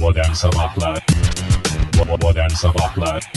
Modern Sabahlar Modern Sabahlar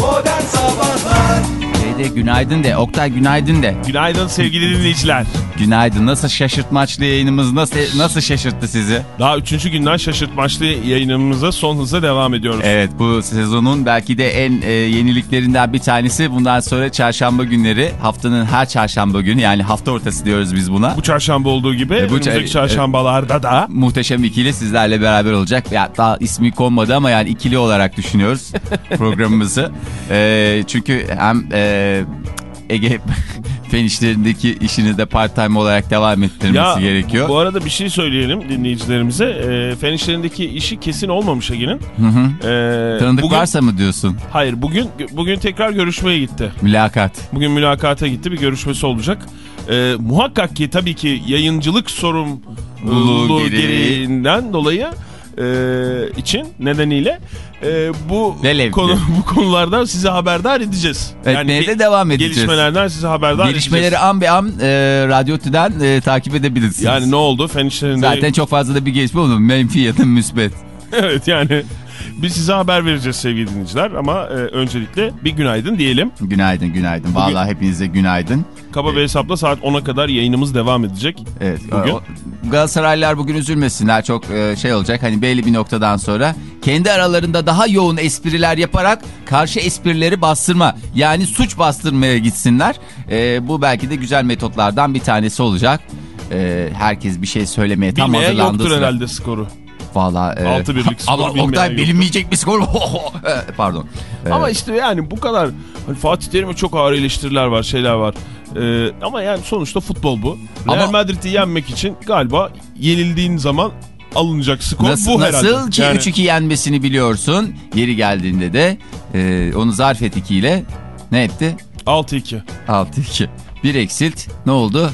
Modern Sabahlar Şeyde günaydın de. Oktay günaydın de. Günaydın sevgili dinleyiciler. Günaydın. Nasıl şaşırtmaçlı yayınımız nasıl nasıl şaşırttı sizi? Daha üçüncü günden şaşırtmaçlı yayınımıza son hızla devam ediyoruz. Evet bu sezonun belki de en e, yeniliklerinden bir tanesi. Bundan sonra çarşamba günleri haftanın her çarşamba günü yani hafta ortası diyoruz biz buna. Bu çarşamba olduğu gibi bu önümüzdeki ça- çarşambalarda da Muhteşem ikili sizlerle beraber olacak. Ya daha ismi konmadı ama yani ikili olarak düşünüyoruz programımızı. E, çünkü hem e, Ege fen işlerindeki işini de part time olarak devam ettirmesi gerekiyor. bu arada bir şey söyleyelim dinleyicilerimize. E, fen işlerindeki işi kesin olmamış Ege'nin. E, Tanıdık bugün- varsa mı diyorsun? Hayır bugün bugün tekrar görüşmeye gitti. Mülakat. Bugün mülakata gitti bir görüşmesi olacak. E, muhakkak ki tabii ki yayıncılık sorumluluğu Luluğu gereği. gereğinden dolayı e, için nedeniyle e, bu konu bu konulardan size haberdar edeceğiz. Etmeye ge- de devam edeceğiz. Gelişmelerden size haberdar Gelişmeleri edeceğiz. an be an e, Radyo Tü'den e, takip edebilirsiniz. Yani ne oldu? Fen işlerinde... Zaten çok fazla da bir gelişme oldu. Menfi ya da müsbet. evet yani biz size haber vereceğiz sevgili dinleyiciler ama e, öncelikle bir günaydın diyelim. Günaydın günaydın. Vallahi hepinize günaydın. Kaba bir hesapla saat 10'a kadar yayınımız devam edecek. Evet. Bugün- o- Galatasaraylılar bugün üzülmesinler. Çok e, şey olacak. Hani belli bir noktadan sonra kendi aralarında daha yoğun espriler yaparak karşı esprileri bastırma. Yani suç bastırmaya gitsinler. E, bu belki de güzel metotlardan bir tanesi olacak. E, herkes bir şey söylemeye tam Bilmeyen hazırlandığı yoktur herhalde skoru. Valla. E, Altı birlik skor Ama Oktay bilinmeyecek bir skor. E, Pardon. E, Ama işte yani bu kadar hani Fatih Terim'e çok ağır eleştiriler var, şeyler var. Ee, ama yani sonuçta futbol bu. Real Ama- Madrid'i yenmek için galiba yenildiğin zaman alınacak skor Nasıl, bu herhalde. nasıl ki Yani 3-2 yenmesini biliyorsun. Yeri geldiğinde de e, onu zarf et 2 ile ne etti? 6-2, 6-2. Bir eksilt. Ne oldu?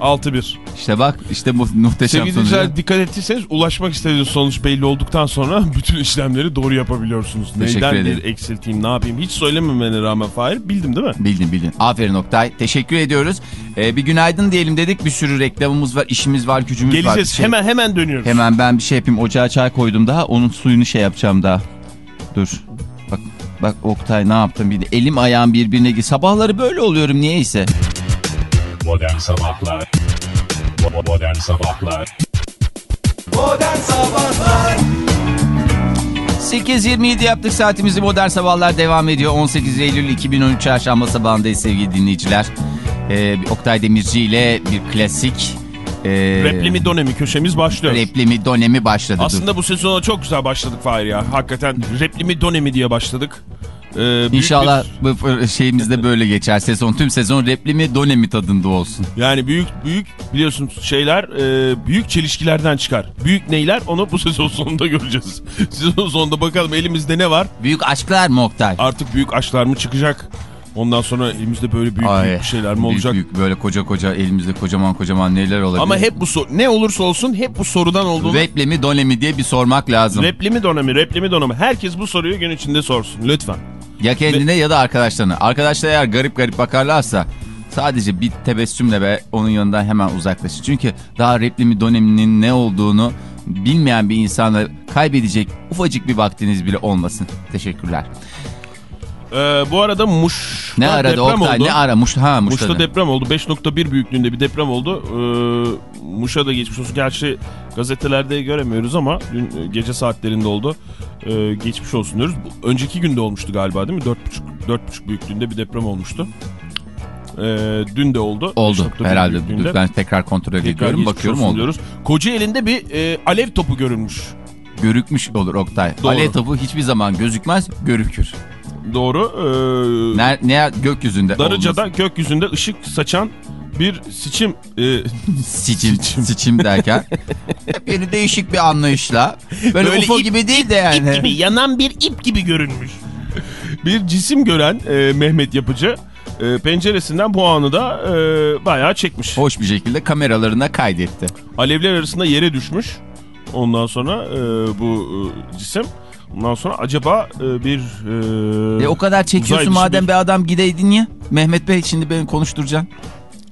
6-1. İşte bak işte bu muhteşem Sevgili sonucu. dikkat ettiyseniz ulaşmak istediğiniz sonuç belli olduktan sonra bütün işlemleri doğru yapabiliyorsunuz. Teşekkür Neyden ederim. bir eksilteyim ne yapayım hiç söylememene rağmen Fahir bildim değil mi? Bildin bildin. Aferin Oktay. Teşekkür ediyoruz. Ee, bir günaydın diyelim dedik. Bir sürü reklamımız var, işimiz var, gücümüz var. Geleceğiz şey- hemen hemen dönüyoruz. Hemen ben bir şey yapayım. Ocağa çay koydum daha. Onun suyunu şey yapacağım daha. Dur. Bak bak Oktay ne yaptım bir de elim ayağım birbirine. Sabahları böyle oluyorum niyeyse. Modern Sabahlar Modern Sabahlar Modern Sabahlar 8.27 yaptık saatimizi modern sabahlar devam ediyor. 18 Eylül 2013 çarşamba sabahındayız sevgili dinleyiciler. Ee, Oktay Demirci ile bir klasik e, Replimi dönemi köşemiz başlıyor. replimi dönemi başladı. Dur. Aslında bu sezona çok güzel başladık Fahir ya. Hakikaten replimi dönemi diye başladık. Ee, İnşallah bir- bu şeyimiz de böyle geçer. Sezon tüm sezon replimi dönemi tadında olsun. yani büyük büyük biliyorsun şeyler e, büyük çelişkilerden çıkar. Büyük neyler onu bu sezon sonunda göreceğiz. sezon sonunda bakalım elimizde ne var? Büyük aşklar mı Oktay? Artık büyük aşklar mı çıkacak? Ondan sonra elimizde böyle büyük, Ay, büyük şeyler mi büyük olacak? Büyük böyle koca koca elimizde kocaman kocaman neler olabilir? Ama hep bu soru ne olursa olsun hep bu sorudan olduğunu Replimi dönemi diye bir sormak lazım. Replimi dönemi, replimi dönemi. Herkes bu soruyu gün içinde sorsun lütfen. Ya kendine ya da arkadaşlarına. Arkadaşlar eğer garip garip bakarlarsa sadece bir tebessümle ve onun yanından hemen uzaklaşın. Çünkü daha replimi döneminin ne olduğunu bilmeyen bir insanla kaybedecek ufacık bir vaktiniz bile olmasın. Teşekkürler. Ee, bu arada Muş'ta Ne aradı deprem Oktay? oldu. Ne aramış? Ha Muş'ta. Muş'ta deprem oldu. 5.1 büyüklüğünde bir deprem oldu. Ee, Muş'a da geçmiş olsun. Gerçi gazetelerde göremiyoruz ama dün e, gece saatlerinde oldu. Ee, geçmiş olsun diyoruz. Bu, önceki günde olmuştu galiba değil mi? 4.5 4.5 büyüklüğünde bir deprem olmuştu. Ee, dün de oldu. oldu 5.1 herhalde. büyüklüğünde. Ben tekrar kontrol Tekrar ediyorum. Bakıyorum oldu. diyoruz. Kocaeli'nde bir e, alev topu görülmüş. Görükmüş olur Oktay. Doğru. Alev topu hiçbir zaman gözükmez, görükür. Doğru. Ee, Ne, ne gökyüzünde Darıca'da olması. gökyüzünde ışık saçan bir siçim e, Siçim, siçim derken. Beni değişik bir anlayışla. Böyle, Böyle UFO ip- gibi değil de yani. ip gibi yanan bir ip gibi görünmüş. bir cisim gören e, Mehmet Yapıcı e, penceresinden bu anı da e, bayağı çekmiş. Hoş bir şekilde kameralarına kaydetti. Alevler arasında yere düşmüş. Ondan sonra e, bu e, cisim. Ondan sonra acaba e, bir... E, E o kadar çekiyorsun madem bir- bir adam gideydin ya. Mehmet Bey şimdi beni konuşturacaksın.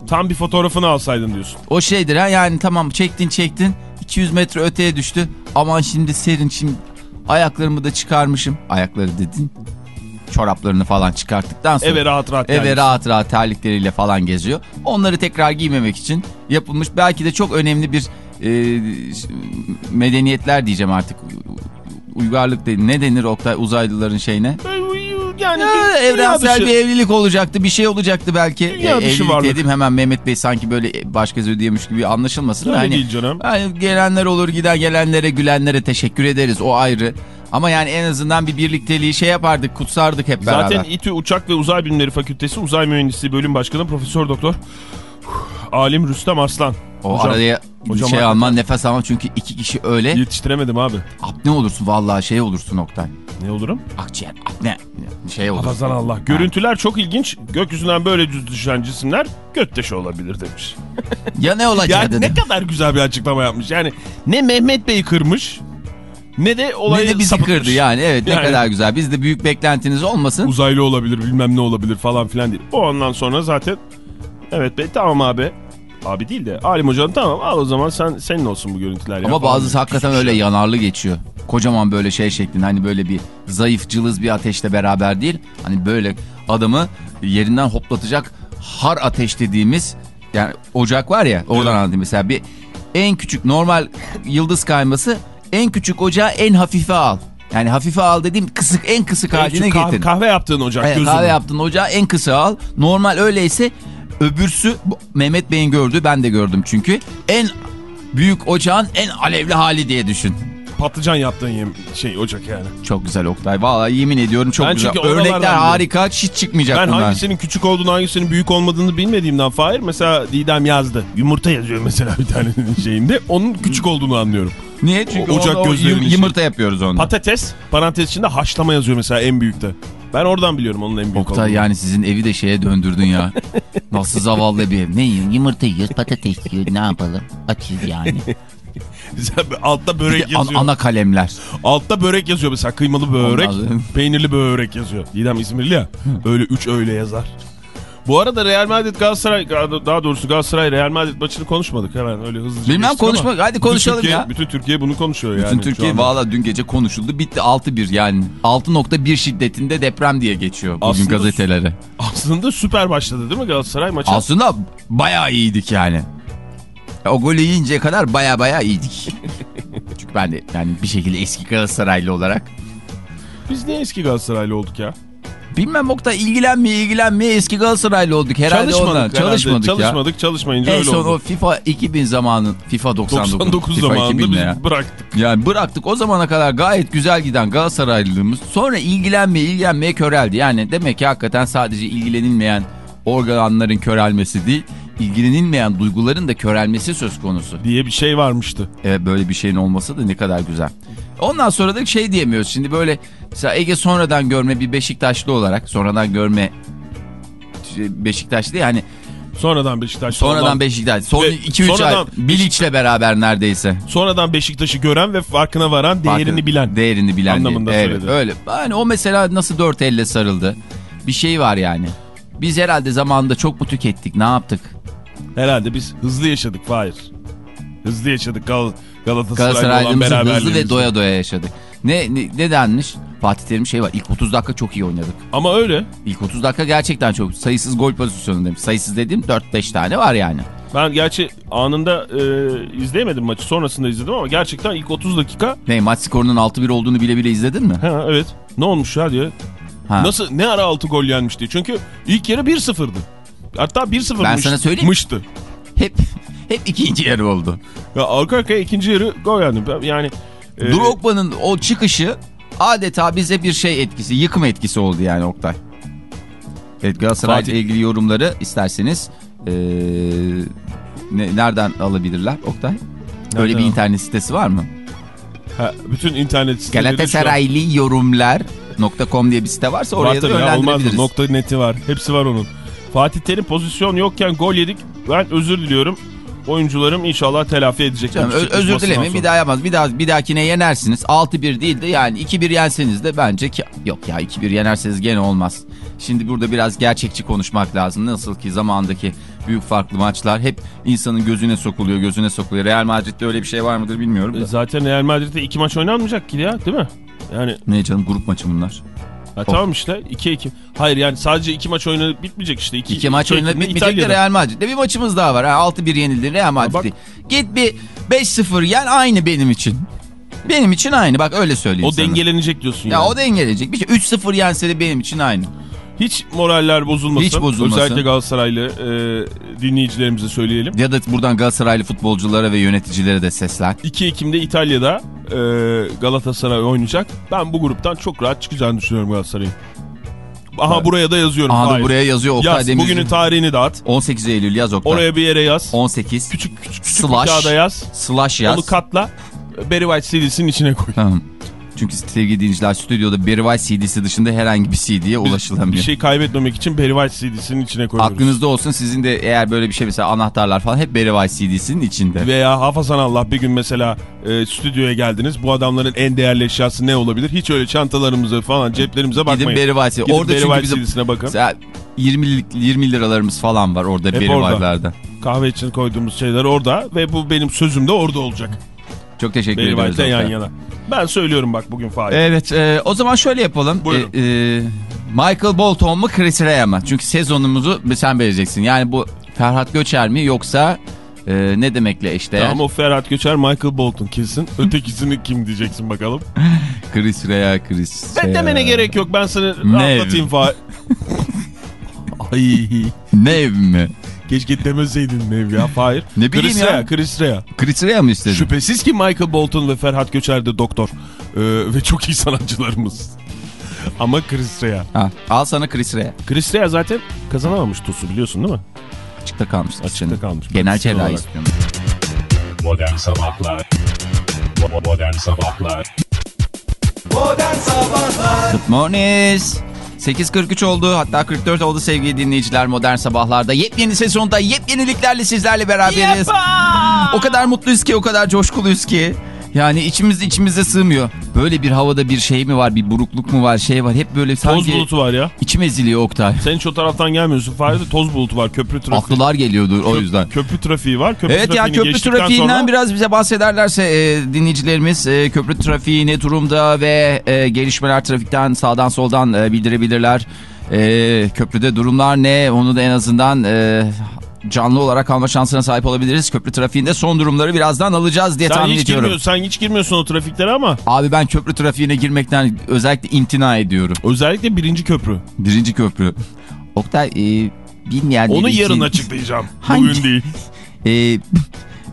Tam bir fotoğrafını alsaydın diyorsun. O şeydir ha yani tamam çektin çektin. 200 metre öteye düştü. Aman şimdi serin şimdi ayaklarımı da çıkarmışım. Ayakları dedin. Çoraplarını falan çıkarttıktan sonra. Eve rahat rahat Eve gelmiş. rahat rahat terlikleriyle falan geziyor. Onları tekrar giymemek için yapılmış. Belki de çok önemli bir e, medeniyetler diyeceğim artık. Uygarlık değil. Ne denir Oktay uzaylıların şeyine? Yani Ya, evrensel dışı. bir evlilik olacaktı. Bir şey olacaktı belki. Dünya dışı evlilik varlık. dedim hemen Mehmet Bey sanki böyle baş göz ödeyemiş gibi anlaşılmasın. Öyle hani, değil canım. hani gelenler olur giden gelenlere gülenlere teşekkür ederiz o ayrı. Ama yani en azından bir birlikteliği şey yapardık kutsardık hep beraber. Zaten İTÜ Uçak ve Uzay Bilimleri Fakültesi Uzay Mühendisliği Bölüm Başkanı Profesör Doktor Alim Rüstem Arslan. o Hocam, araya hocam şey alman nefes alman çünkü iki kişi öyle Yetiştiremedim abi. apne olursun vallahi şey olursun Oktay. Ne olurum? Akciğer apne şey olursun. Hafazan Allah. Görüntüler çok ilginç. Gökyüzünden böyle düz düşen cisimler göktaşı olabilir demiş. Ya ne olacak Yani dedim. ne kadar güzel bir açıklama yapmış. Yani ne Mehmet Bey kırmış ne de olayı Ne de bizi sapıtmış. kırdı yani evet ne Yani- kadar güzel. Bizde büyük beklentiniz olmasın. Uzaylı olabilir bilmem ne olabilir falan filan değil. O ondan sonra zaten evet be tamam abi. Abi değil de Alim Hocam tamam al o zaman sen senin olsun bu görüntüler. ya Ama falan bazısı diyor. hakikaten öyle şey. yanarlı geçiyor. Kocaman böyle şey şeklinde hani böyle bir zayıf cılız bir ateşle beraber değil. Hani böyle adamı yerinden hoplatacak har ateş dediğimiz yani ocak var ya oradan Evet. anlatayım. Mesela bir en küçük normal yıldız kayması en küçük ocağı en hafife al. Yani hafife al dediğim kısık en kısık En haline kahve, getir. kahve yaptığın ocak Evet, gözünü. kahve yaptığın ocağı en kısa al. Normal öyleyse öbürsü Mehmet Bey'in gördüğü ben de gördüm çünkü. En büyük ocağın en alevli hali diye düşün. Patlıcan yaptığın yem, şey ocak yani. Çok güzel Oktay. Vallahi yemin ediyorum çok Ben güzel. Örnekler biliyorum. harika. Hiç çıkmayacak Ben bunlar. hangisinin küçük olduğunu hangisinin büyük olmadığını bilmediğimden Fahir mesela Didem yazdı. Yumurta yazıyor mesela bir tanenin şeyinde. Onun küçük olduğunu anlıyorum. Niye? Çünkü O- ocak o, o yumurta yapıyoruz onu. Patates parantez içinde haşlama yazıyor mesela en büyükte. Ben oradan biliyorum onun en büyük Oktay olduğunu. yani sizin evi de şeye döndürdün ya. Nasıl zavallı bir ev. Ne yiyorsun? Yumurta yiyoruz, patates yiyoruz. Ne yapalım? Açız yani. Altta börek de an- yazıyor. ana kalemler. Altta börek yazıyor mesela kıymalı börek, Ondan peynirli börek yazıyor. Didem İzmirli ya. Öyle üç öyle yazar. Bu arada Real Madrid Galatasaray daha doğrusu Galatasaray Real Madrid maçını konuşmadık hemen öyle hızlıca. Bilmem, konuşma- hadi bütün konuşalım Türkiye- ya. Bütün Türkiye bunu konuşuyor yani. Bütün Türkiye valla dün gece konuşuldu. Bitti 6-1 yani. 6.1 şiddetinde deprem diye geçiyor bugün Aslında- gazetelere. Aslında süper başladı değil mi Galatasaray maçı? Aslında bayağı iyiydik yani. O golü yiyinceye kadar baya baya iyiydik. Çünkü ben de yani bir şekilde eski Galatasaraylı olarak. Biz niye eski Galatasaraylı olduk ya? Bilmem Oktay ilgilenmeye ilgilenmeye eski Galatasaraylı olduk herhalde Çalışmadık ondan. herhalde. Çalışmadık, ya. Çalışmadık çalışmayınca En öyle son oldu. o FIFA 2000 zamanı FIFA 99. 99 FIFA zamanında 2000 biz ya? bıraktık. Yani bıraktık o zamana kadar gayet güzel giden Galatasaraylılığımız sonra ilgilenmeye ilgilenmeye köreldi. Yani demek ki hakikaten sadece ilgilenilmeyen organların körelmesi değil ilgilenilmeyen duyguların da körelmesi söz konusu. Diye bir şey varmıştı. Evet böyle bir şeyin olması da ne kadar güzel. Ondan sonra da şey diyemiyoruz. Şimdi böyle mesela Ege sonradan görme bir Beşiktaşlı olarak sonradan görme şey, Beşiktaşlı yani Sonradan Beşiktaş. sonradan olan- Beşiktaş son Ve 2-3 ay Bilic'le beraber neredeyse. Sonradan Beşiktaş'ı gören ve farkına varan değerini Farkı- bilen. Değerini bilen. anlamında söyledi. Evet öyle. Yani o mesela nasıl dört elle sarıldı. Bir şey var yani. Biz herhalde zamanında çok mu tükettik ne yaptık? Herhalde biz hızlı yaşadık Fahir. Hızlı yaşadık Galatasaray'la olan hızlı ve doya doya yaşadık. Ne, ne, ne denmiş? Fatih Terim şey var. İlk 30 dakika çok iyi oynadık. Ama öyle. İlk 30 dakika gerçekten çok sayısız gol pozisyonu demiş. Sayısız dediğim 4-5 tane var yani. Ben gerçi anında e, izleyemedim maçı. Sonrasında izledim ama gerçekten ilk 30 dakika Ne maç skorunun 6-1 olduğunu bile bile izledin mi? ha, evet ne olmuş ya diye. Ha. Nasıl ne ara 6 gol yenmişti? Çünkü ilk yarı 1-0'dı. Hatta 1-0'mış. Ben sana söyleyeyim. mıştı. Hep hep ikinci yarı oldu. Ya arka arkaya ikinci yarı gol. Ben- Yani e, Drogba'nın o çıkışı adeta bize bir şey etkisi, yıkım etkisi oldu yani Oktay. Evet Galatasaray ile ilgili yorumları isterseniz eee, ne, nereden alabilirler Oktay? Nereden bir al- internet sitesi var mı? ha, bütün internet siteleri Galatasaraylı yorumlar.com diye bir site varsa oraya Var da ya, olmaz yönlendirebiliriz. Nokta neti var. Hepsi var onun. Fatih Terim pozisyon yokken gol yedik. Ben özür diliyorum. Oyuncularım inşallah telafi edecek. Ö- özür dilemeyin bir daha yapmaz. Bir daha bir dahakine yenersiniz. 6-1 değil de yani 2-1 yenseniz de bence ki yok ya 2-1 yenerseniz gene olmaz. Şimdi burada biraz gerçekçi konuşmak lazım. Nasıl ki zamandaki büyük farklı maçlar. Hep insanın gözüne sokuluyor, gözüne sokuluyor. Real Madrid'de öyle bir şey var mıdır bilmiyorum E, da. Zaten Real Madrid'de iki maç oynanmayacak ki ya değil mi? Yani Ne canım grup maçı bunlar. Ha, tamam işte 2-2. Hayır yani sadece iki maç oynanıp bitmeyecek işte. İki, İki maç oynanıp Ekim'de bitmeyecek de İtalya'da. Real Madrid'de bir maçımız daha var. Ha, 6-1 yenildi Real bak. Madrid'i. Git bir 5-0 yen aynı benim için. Benim için aynı bak öyle söyleyeyim O sana. dengelenecek diyorsun Ya yani. o dengelenecek. Bir şey 3-0 yense de benim için aynı. Hiç moraller bozulmasın. Hiç bozulmasın. Özellikle Galatasaraylı e, dinleyicilerimize söyleyelim. Ya da buradan Galatasaraylı futbolculara ve yöneticilere de seslen. 2 Ekim'de İtalya'da e, Galatasaray oynayacak. Ben bu gruptan çok rahat çıkacağını düşünüyorum Galatasaray'ın. Aha buraya da yazıyorum. Aha Hayır. buraya yazıyor Oktay Yaz Demirci. bugünün tarihini dağıt. 18 Eylül yaz Oktay. Oraya bir yere yaz. 18. Küçük küçük küçük Slash. bir kağıda yaz. Slash yaz. Onu katla. Barry White CD'sinin içine koy. Tamam. Çünkü sevgili dinleyiciler stüdyoda Barry White CD'si dışında herhangi bir CD'ye ulaşılamıyor. Bir şey kaybetmemek için Barry White CD'sinin içine koyuyoruz. Aklınızda olsun sizin de eğer böyle bir şey mesela anahtarlar falan hep Barry White CD'sinin içinde. Veya hafazan Allah bir gün mesela e, stüdyoya geldiniz. Bu adamların en değerli eşyası ne olabilir? Hiç öyle çantalarımıza falan ceplerimize Gidin bakmayın. Barry White. Gidin Orada Barry çünkü White bizim CD'sine bakın. mesela 20, 20 liralarımız falan var orada Hep Barry. White'larda. Kahve için koyduğumuz şeyler orada ve bu benim sözüm de orada olacak. Çok teşekkür Barry ediyoruz. White'le yan yana. Ben söylüyorum bak bugün Fahir. Evet e, o zaman şöyle yapalım. Buyurun. E, e, Michael Bolton mu Chris Rea mı? Çünkü sezonumuzu sen vereceksin. Yani bu Ferhat Göçer mi yoksa e, ne demekle eşdeğer? Tamam o Ferhat Göçer, Michael Bolton kesin. Ötekisini kim diyeceksin bakalım. Chris Rea, Chris Ben Rea. demene gerek yok ben sana Ne? rahatlatayım Fahir. Ay Nev mi? Keşke demeseydin Nev ya Fahir. Ne bileyim Chris ya. Rea, Chris Rea. Chris Rea mı istedin? Şüphesiz ki Michael Bolton ve Ferhat Göçer de doktor. Ee, ve çok iyi sanatçılarımız. Ama Chris Rea. Ha, al sana Chris Rea. Chris Rea zaten kazanamamış TOS'u biliyorsun değil mi? Açıkta kalmış. Açıkta kalmış. Genel cerrahi istiyorum. Modern Sabahlar Modern Sabahlar Modern Sabahlar Good morning. 8.43 oldu hatta 44 oldu sevgili dinleyiciler modern sabahlarda. Yepyeni sezonda yepyeniliklerle sizlerle beraberiz. O kadar mutluyuz ki o kadar coşkuluyuz ki. Yani içimiz içimize sığmıyor. Böyle bir havada bir şey mi var bir burukluk mu var şey var hep böyle Toz sanki bulutu var ya. içim eziliyor Oktay. Sen hiç o taraftan gelmiyorsun. Fahir'de toz bulutu var. Köprü trafiği. Aklılar geliyordur o yüzden. Köprü trafiği var. Köprü Evet ya köprü trafiğinden sonra- biraz bize bahsederlerse e, dinleyicilerimiz e, köprü trafiği ne durumda ve e, gelişmeler trafikten sağdan soldan e, bildirebilirler. E, köprüde durumlar ne onu da en azından e, canlı olarak alma şansına sahip olabiliriz. Köprü trafiğinde son durumları birazdan alacağız diye Sen tahmin ediyorum. sen hiç girmiyorsun o trafiklere ama Abi ben köprü trafiğine girmekten özellikle imtina ediyorum. özellikle birinci köprü. Birinci köprü. Oktay e, bilmeyenler Onu için... yarın açıklayacağım. Hangi- Bugün değil. E,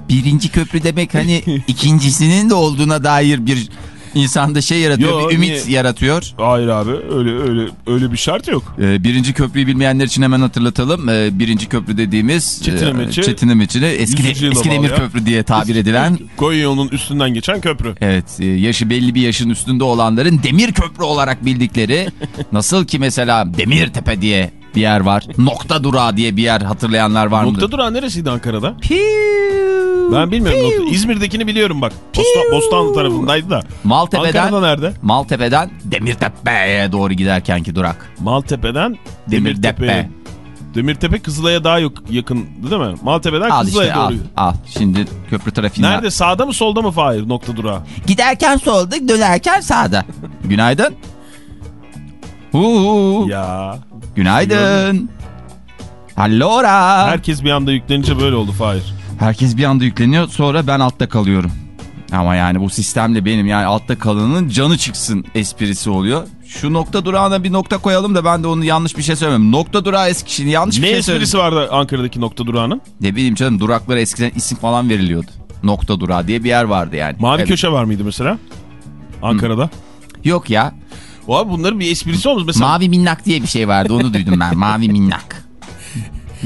birinci köprü demek hani ikincisinin de olduğuna dair bir insanda şey yaratıyor, Yo, bir ümit niye? yaratıyor. Hayır abi öyle öyle öyle bir şart yok. E, birinci köprüyü bilmeyenler için hemen hatırlatalım. E, birinci köprü dediğimiz Çetinemeçi, e, eski, 100. yıla eski demir bağlayan- köprü diye tabir edilen. Konya yolunun üstünden geçen köprü. Evet e, yaşı belli bir yaşın üstünde olanların demir köprü olarak bildikleri nasıl ki mesela Demirtepe diye bir yer var. Nokta durağı diye bir yer hatırlayanlar var mıdır? Nokta durağı neresiydi Ankara'da? Piu, Ben bilmiyorum. piu. Nokta. İzmir'dekini biliyorum bak. Bostan, Bostanlı tarafındaydı da. Maltepe'den Ankara'da nerede? Maltepe'den Demirtepe'ye doğru giderkenki durak. Maltepe'den Demirtepe. Demirtepe. Demirtepe Kızılay'a daha yok, yakın değil mi? Maltepe'den Al Kızılay'a işte al, doğru. al. Şimdi köprü trafiğinden. Nerede? Sağda mı solda mı Fahir nokta durağı? Giderken solda dönerken sağda. Günaydın. Huu. Ya. Günaydın. Allora. Herkes bir anda yüklenince böyle oldu Fahir. Herkes bir anda yükleniyor sonra ben altta kalıyorum. Ama yani bu sistemle benim yani altta kalanın canı çıksın esprisi oluyor. Şu nokta durağına bir nokta koyalım da ben de onu yanlış bir şey söylemem. Nokta durağı eski yanlış Ne bir şey söyledim. esprisi vardı Ankara'daki nokta durağının? Ne bileyim canım duraklara eskiden isim falan veriliyordu. Nokta durağı diye bir yer vardı yani. Mavi Evet. köşe var mıydı mesela? Ankara'da. Yok ya. O abi bunların bir esprisi olmuş. Mesela, Mavi minnak diye bir şey vardı onu duydum ben. Mavi minnak.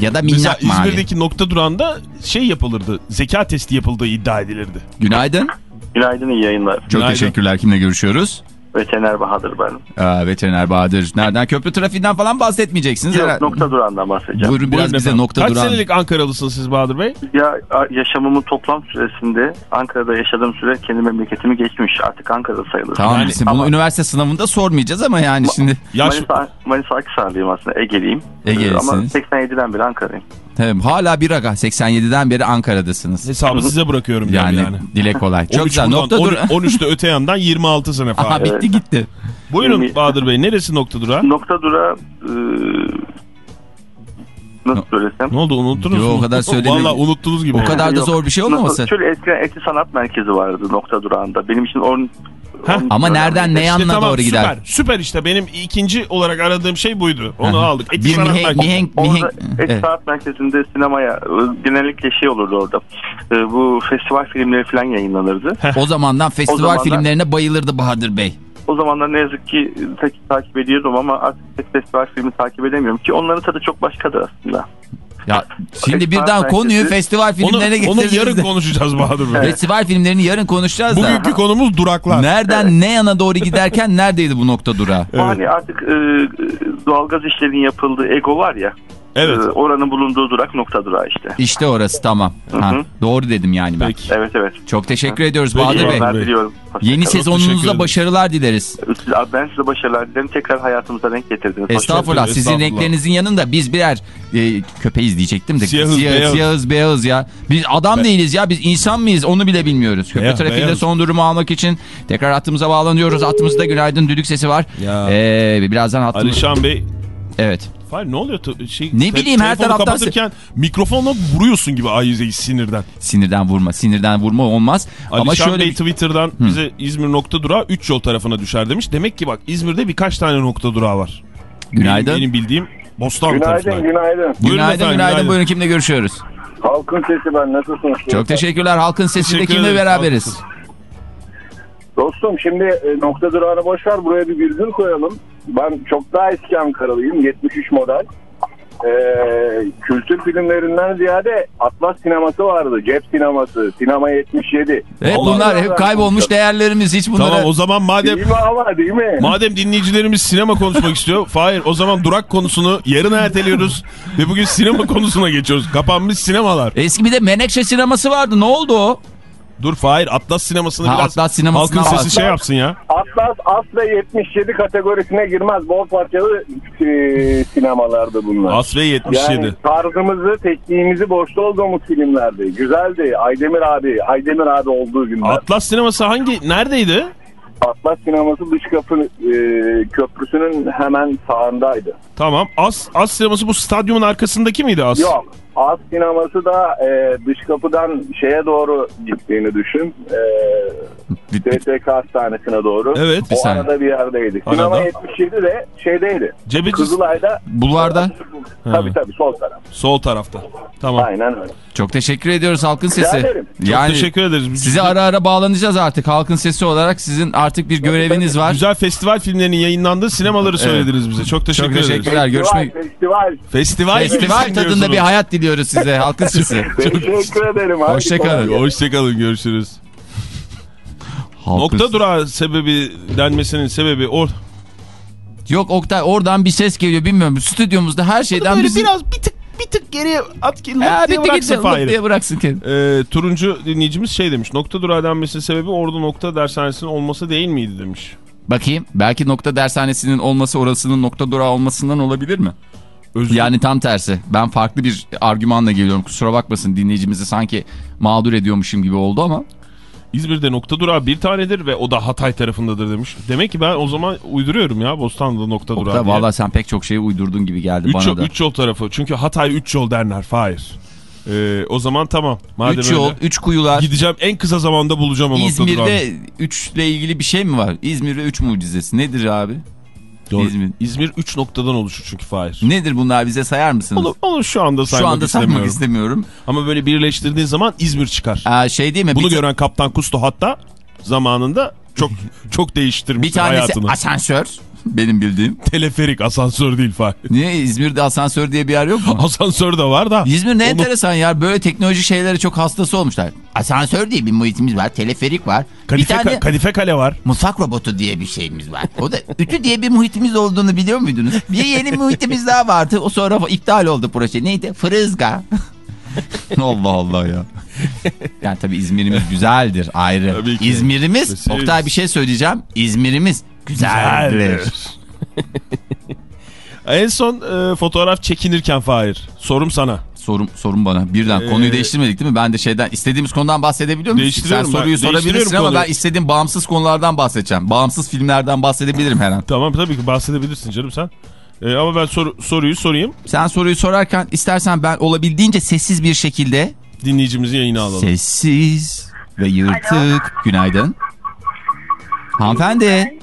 Ya da mesela minnak mavi. İzmir'deki nokta durağında şey yapılırdı. Zeka testi yapıldığı iddia edilirdi. Günaydın. Günaydın iyi yayınlar. Çok Günaydın. teşekkürler. Kimle görüşüyoruz? Veteriner Bahadır ben. Aa, veteriner Bahadır. Nereden? Köprü trafiğinden falan bahsetmeyeceksiniz Yok, herhalde. nokta durağından bahsedeceğim. Buyurun biraz Buyurun bize efendim. nokta Kaç duran. senelik Ankaralısın siz Bahadır Bey? Ya yaşamımın toplam süresinde Ankara'da yaşadığım süre kendi memleketimi geçmiş. Artık Ankara'da sayılır. Tamam Yani- bunu Ama- üniversite sınavında sormayacağız ama yani şimdi. Yaş... Manisa, Manisa Akhisarlıyım aslında. Ege'liyim. Ege'lisiniz. Ama 87'den beri Ankara'yım. Tabii, hala bir aga 87'den beri Ankara'dasınız. Hesabı size bırakıyorum Yani, yani. yani. dile kolay. Çok 13 güzel nokta dur. 13 13'te öte yandan 26 sene Aha falan. bitti gitti. Buyurun Yirmi- Bahadır Bey neresi nokta durağı? Nokta durağı e, nasıl söylesem? Ne oldu unuttunuz Yo, mu? o kadar söyledim. Valla unuttunuz gibi. O kadar da Yok. zor bir şey Nasıl- olmaması. Şöyle eskiden Eti Sanat Merkezi vardı nokta durağında. Benim için onun... Heh, Ama nereden ne İşte yanına tamam, doğru gider? Süper, süper işte benim ikinci olarak aradığım şey buydu. Onu aldık. Eti Bir mihenk, merkezi. mihenk, mihenk. Eti Evet. Sanat Merkezi'nde sinemaya e, genellikle şey olurdu orada. E, Bu festival filmleri falan yayınlanırdı. O zamandan festival zamanlar- filmlerine bayılırdı Bahadır Bey. O zamanlar ne yazık ki tek takip ediyordum ama artık festival filmi takip edemiyorum ki onların tadı çok başkadır aslında. Ya şimdi Festival birden konuyu festival Onu, filmlerine onu getirdiniz. yarın de. konuşacağız Bahadır Bey. Festival filmlerini yarın konuşacağız da. Bugünkü konumuz duraklar. Nereden ne yana doğru giderken neredeydi bu nokta durağı? O Hani artık e, doğalgaz işlerinin yapıldığı Ego var ya. Evet. e, oranın bulunduğu durak nokta durağı işte. İşte orası tamam. Hı Ha, hı. doğru dedim yani ben. Peki. Evet evet. Çok teşekkür ediyoruz Peki, Bahadır Bey. Ben biliyorum. Yeni sezonunuzda başarılar dileriz. Ben size başarılar dilerim. Tekrar hayatımıza renk getirdiniz. Estağfurullah. Sizin estağfurullah. renklerinizin yanında biz birer e, köpeğiz diyecektim de. Siyahız, beyaz. siyahız, beyaz ya. Biz adam değiliz ya. Biz insan mıyız onu bile bilmiyoruz. Köprü Beyaz, trafiğinde beyaz. son durumu almak için tekrar hattımıza bağlanıyoruz. Hattımızda günaydın düdük sesi var. Ya. Ee, birazdan hattımız... Alişan Bey. Evet. Hayır ne oluyor? Şey, Ne bileyim, her telefonu taraftan kapatırken mikrofonla vuruyorsun gibi Ayize'yi sinirden. Sinirden vurma. Sinirden vurma olmaz. Ama Alişan şöyle Bey bir- Twitter'dan bize İzmir nokta durağı 3 yol tarafına düşer demiş. Demek ki bak İzmir'de birkaç tane nokta durağı var. Günaydın. Benim, benim bildiğim Bostan Günaydın, tarafına. günaydın. Buyurun günaydın, efendim, günaydın. Buyurun kimle görüşüyoruz? Halkın sesi ben nasılsınız? Çok teşekkürler. Halkın sesinde Teşekkür kimle beraberiz? Haklısın. Dostum şimdi e, nokta durağını boş ver buraya bir virgül koyalım. Ben çok daha eski Ankaralıyım 73 model. E, kültür filmlerinden ziyade Atlas sineması vardı. Cep sineması, sinema 77. Evet Allah bunlar hep kaybolmuş değerlerimiz. Hiç bunlara... Tamam o zaman madem Değil mi ama değil mi? madem dinleyicilerimiz sinema konuşmak istiyor. Fahir o zaman durak konusunu yarına erteliyoruz ve bugün sinema konusuna geçiyoruz. Kapanmış sinemalar. Eski bir de Menekşe sineması vardı. Ne oldu o? Dur Fahir Atlas sinemasını Ha, biraz Atlas sinemasından halkın sesi bahset. şey yapsın ya. Atlas asla 77 kategorisine girmez. Bol parçalı e, sinemalardı bunlar. Asve 77. Yani tarzımızı, tekniğimizi boşta olduğumuz filmlerdi. Güzeldi. Aydemir abi, Aydemir abi olduğu günler. Atlas sineması hangi neredeydi? Atlas sineması dış kapı e, köprüsünün hemen sağındaydı. Tamam. As As sineması bu stadyumun arkasındaki miydi As? Yok. As sineması da e, dış kapıdan şeye doğru gittiğini düşün. E, STK hastanesine doğru. Evet. Bir o saniye. arada bir yerdeydi. Arada. Sinema 77 de şeydeydi. Cebeci Kızılay'da. Bulvarda. Tabii tabii sol taraf. sol tarafta. Tamam. Aynen öyle. Çok teşekkür ediyoruz Halkın Sesi. ederim. Çok Yani teşekkür ederiz. Biz- size ara ara bağlanacağız artık. Halkın Sesi olarak sizin artık bir göreviniz var. Güzel festival filmlerinin yayınlandığı sinemaları söylediniz bize. Çok teşekkür Çok ederiz. teşekkürler. Görüşmek Festival. Festival, Festival gibisin tadında bir hayat diliyoruz size. Halkın Sesi. Teşekkür ederim. Hoşçakalın. Hoşçakalın görüşürüz. Halkın Nokta durağı sebebi denmesinin sebebi o. Yok Oktay oradan bir ses geliyor bilmiyorum. Stüdyomuzda her şeyden Böyle bizim... biraz bir tık bir tık geriye at ki Ya, lop diye bitti bıraksın Fahir'i. diye bıraksın kendini. Ee, turuncu dinleyicimiz şey demiş. Nokta durağı denmesinin sebebi orada nokta dershanesinin olması değil miydi demiş. Bakayım. Belki nokta dershanesinin olması orasının nokta durağı olmasından olabilir mi? Özür Yani tam tersi. Ben farklı bir argümanla geliyorum. Kusura bakmasın dinleyicimizi sanki mağdur ediyormuşum gibi oldu ama. İzmir'de nokta durağı bir tanedir ve o da Hatay tarafındadır demiş. Demek ki ben o zaman uyduruyorum ya Bostanlı'da nokta durağı Oktay diye. valla sen pek çok şeyi uydurdun gibi geldi Üç bana yol, da. üç yol tarafı. Çünkü Hatay 3 yol derler. Fahir. Ee, o zaman tamam. Madem Üç yol, öyle. üç kuyular. Gideceğim en kısa zamanda bulacağım o nokta durağını. İzmir'de 3 ile ilgili bir şey mi var? İzmir'de 3 mucizesi. Nedir abi? Doğru. İzmir. İzmir 3 noktadan oluşur çünkü Fahir. Nedir bunlar bize sayar mısınız? Onu, onu şu anda saymak Şu anda istemiyorum. saymak istemiyorum. Ama böyle birleştirdiğin zaman İzmir çıkar. Aa, şey değil mi? Bunu bir, gören Kaptan Kusto hatta zamanında çok çok değiştirmiş bir tanesi hayatını. asansör. Benim bildiğim. Teleferik asansör değil Fahir. Niye İzmir'de asansör diye bir yer yok mu? Asansör de var da. İzmir ne Onu- enteresan ya böyle teknoloji şeyleri çok hastası olmuşlar. Asansör diye bir muhitimiz var, teleferik var. Kadife, bir tane kadife kale var. mutfak robotu diye bir şeyimiz var. O da ütü diye bir muhitimiz olduğunu biliyor muydunuz? Bir yeni muhitimiz daha vardı. O sonra iptal oldu proje. Neydi? Fırızga. Allah Allah ya. Yani tabii İzmir'imiz güzeldir ayrı. İzmir'imiz. Oktay bir şey söyleyeceğim. İzmir'imiz güzeldir. En son e, fotoğraf çekinirken Fahir. Sorum sana. Sorum, sorum bana. Birden Ee, konuyu değiştirmedik değil mi? Ben de şeyden istediğimiz konudan bahsedebiliyor muyum? Sen ben, soruyu sorabilirsin ama konuyu. ben istediğim bağımsız konulardan bahsedeceğim. Bağımsız filmlerden bahsedebilirim her an. Tamam tabii ki bahsedebilirsin canım sen. E, ama ben soru, soruyu sorayım. Sen soruyu sorarken istersen ben olabildiğince sessiz bir şekilde Dinleyicimizi yayına alalım. sessiz ve yırtık. Günaydın. Hanımefendi.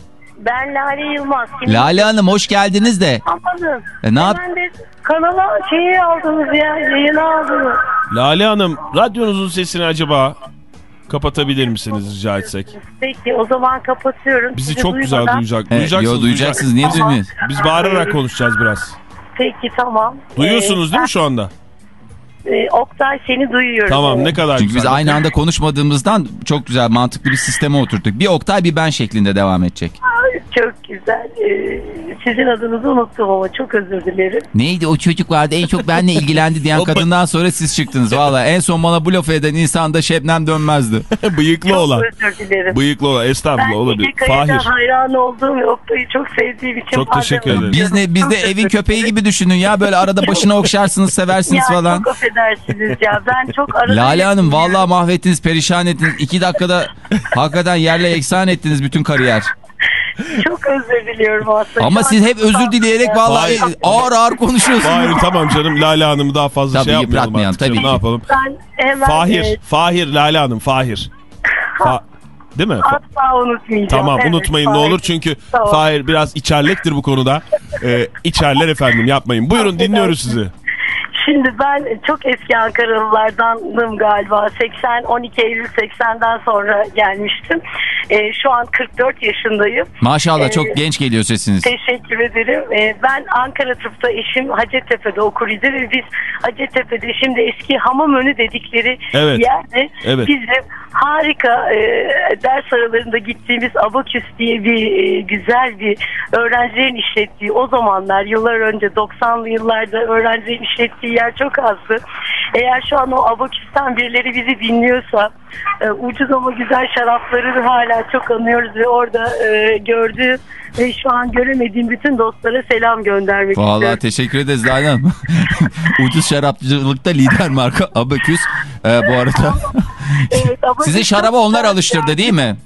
Ben Lale Yılmaz. Kim Lale Hanım hoş geldiniz de. Anladım. E, ne yap- Hemen de kanala şeyi aldınız ya, yayını aldınız. Lale Hanım radyonuzun sesini acaba kapatabilir misiniz rica etsek? Peki o zaman kapatıyorum. Bizi Sizi çok güzel duymadan- duyacak. E, Duyacaksınız, yo, duyacaksınız. Niye duymuyorsunuz? Biz bağırarak konuşacağız biraz. Peki tamam. Duyuyorsunuz değil mi şu anda? Ee, Oktay seni duyuyorum. Tamam Evet. ne kadar Çünkü biz güzel. aynı anda konuşmadığımızdan çok güzel mantıklı bir sisteme oturttuk. Bir Oktay bir ben şeklinde devam edecek. Ay, Çok güzel. Ee, sizin adınızı unuttum ama çok özür dilerim. Neydi o çocuk vardı en çok benle ilgilendi diyen kadından sonra siz çıktınız. Valla en son bana bu lafı eden insan da Şebnem dönmezdi. Bıyıklı Çok olan. özür dilerim. Bıyıklı olan. Estağfurullah Ben olabilir. Kaya'da Fahir. hayran olduğum ve Oktay'ı çok sevdiğim için. Çok teşekkür ederim. Biz ne biz de Çok evin köpeği gibi düşünün ya böyle arada başına okşarsınız seversiniz Ya falan. çok affedersiniz ya. Ben çok arada... Lale Hanım vallahi mahvettiniz perişan ettiniz. İki dakikada hakikaten yerle eksan ettiniz bütün kariyer. Çok özür diliyorum aslında. Ama Şu siz hep özür dileyerek tatlı. vallahi Hayır. ağır ağır konuşuyorsunuz. Fahir tamam canım Lale Hanım'ı daha fazla Tabii, şey yapmayalım artık tabii canım, ki. Ne yapalım? Ben hemen Fahir. e, Fahir Lale Hanım. Fahir. Fa- Değil mi? Asla unutmayacağım. Tamam Evet, unutmayın ne Fahir. olur çünkü Tamam. Fahir biraz içerlektir bu konuda. Ee, içerler efendim yapmayın. Buyurun dinliyoruz sizi. Şimdi ben çok eski Ankaralılardandım galiba. 80, 12 Eylül 80'den sonra gelmiştim. E, şu an 44 yaşındayım. Maşallah Ee, çok genç geliyor sesiniz. Teşekkür ederim. Ee, ben Ankara Tıp'ta eşim Hacettepe'de okur idi ve biz Hacettepe'de şimdi eski hamam önü dedikleri Evet. yerde Evet. bizim harika e, ders aralarında gittiğimiz Abaküs diye bir e, güzel bir öğrencilerin işlettiği o zamanlar yıllar önce 90'lı yıllarda öğrencilerin işlettiği yer çok azdı. Eğer şu an o Abaküs'ten birileri bizi dinliyorsa e, ucuz ama güzel şarapları hala çok anıyoruz ve orada e, gördüğüm ve şu an göremediğim bütün dostlara selam göndermek Vallahi istiyorum. teşekkür ederiz Hanım. Ucuz şarapçılıkta lider marka Abaküs. Ee, bu arada Evet, Abaküs sizi şaraba onlar alıştırdı değil mi?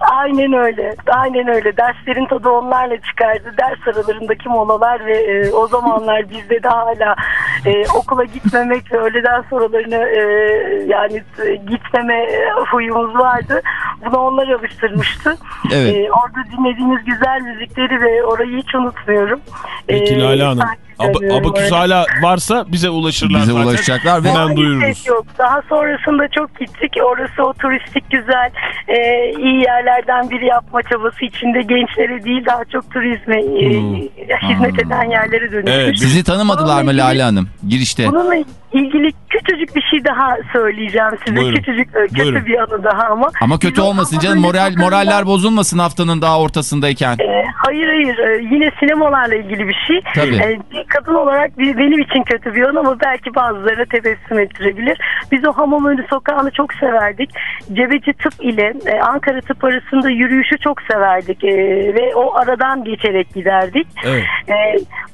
Aynen öyle. Aynen öyle. Derslerin tadı onlarla çıkardı. Ders aralarındaki molalar ve e, o zamanlar bizde de hala e, okula gitmemek ve öğleden sonralarını e, yani e, gitmeme huyumuz vardı. Bunu onlar alıştırmıştı. Evet. E, orada dinlediğimiz güzel müzikleri ve orayı hiç unutmuyorum. Peki E, Lale Hanım. Ab- Abaküs hala varsa bize ulaşırlar Bize zaten. ulaşacaklar ve Hemen duyururuz. Yok. Daha sonrasında çok gittik. Orası o turistik güzel e, iyi yerlerden biri yapma çabası içinde gençlere değil daha çok turizme e, hizmet eden yerlere dönüşmüş. Evet, sizi tanımadılar mı Lale Hanım girişte? Bununla ilgili küçücük bir şey daha söyleyeceğim size. Buyurun. Küçücük e, kötü Buyurun. bir anı daha ama. Ama kötü Biz olmasın canım moral moraller bozulmasın haftanın daha ortasındayken. E, hayır hayır E, yine sinemalarla ilgili bir şey. Tabii. E, bir kadın olarak bir, benim için kötü bir an ama belki bazılarına tebessüm ettirebilir. Biz o hamam önü sokağını çok severdik. Cebeci Tıp ile e, Ankara Tıp arasında yürüyüşü çok severdik. E, ve o aradan geçerek giderdik. Evet. E,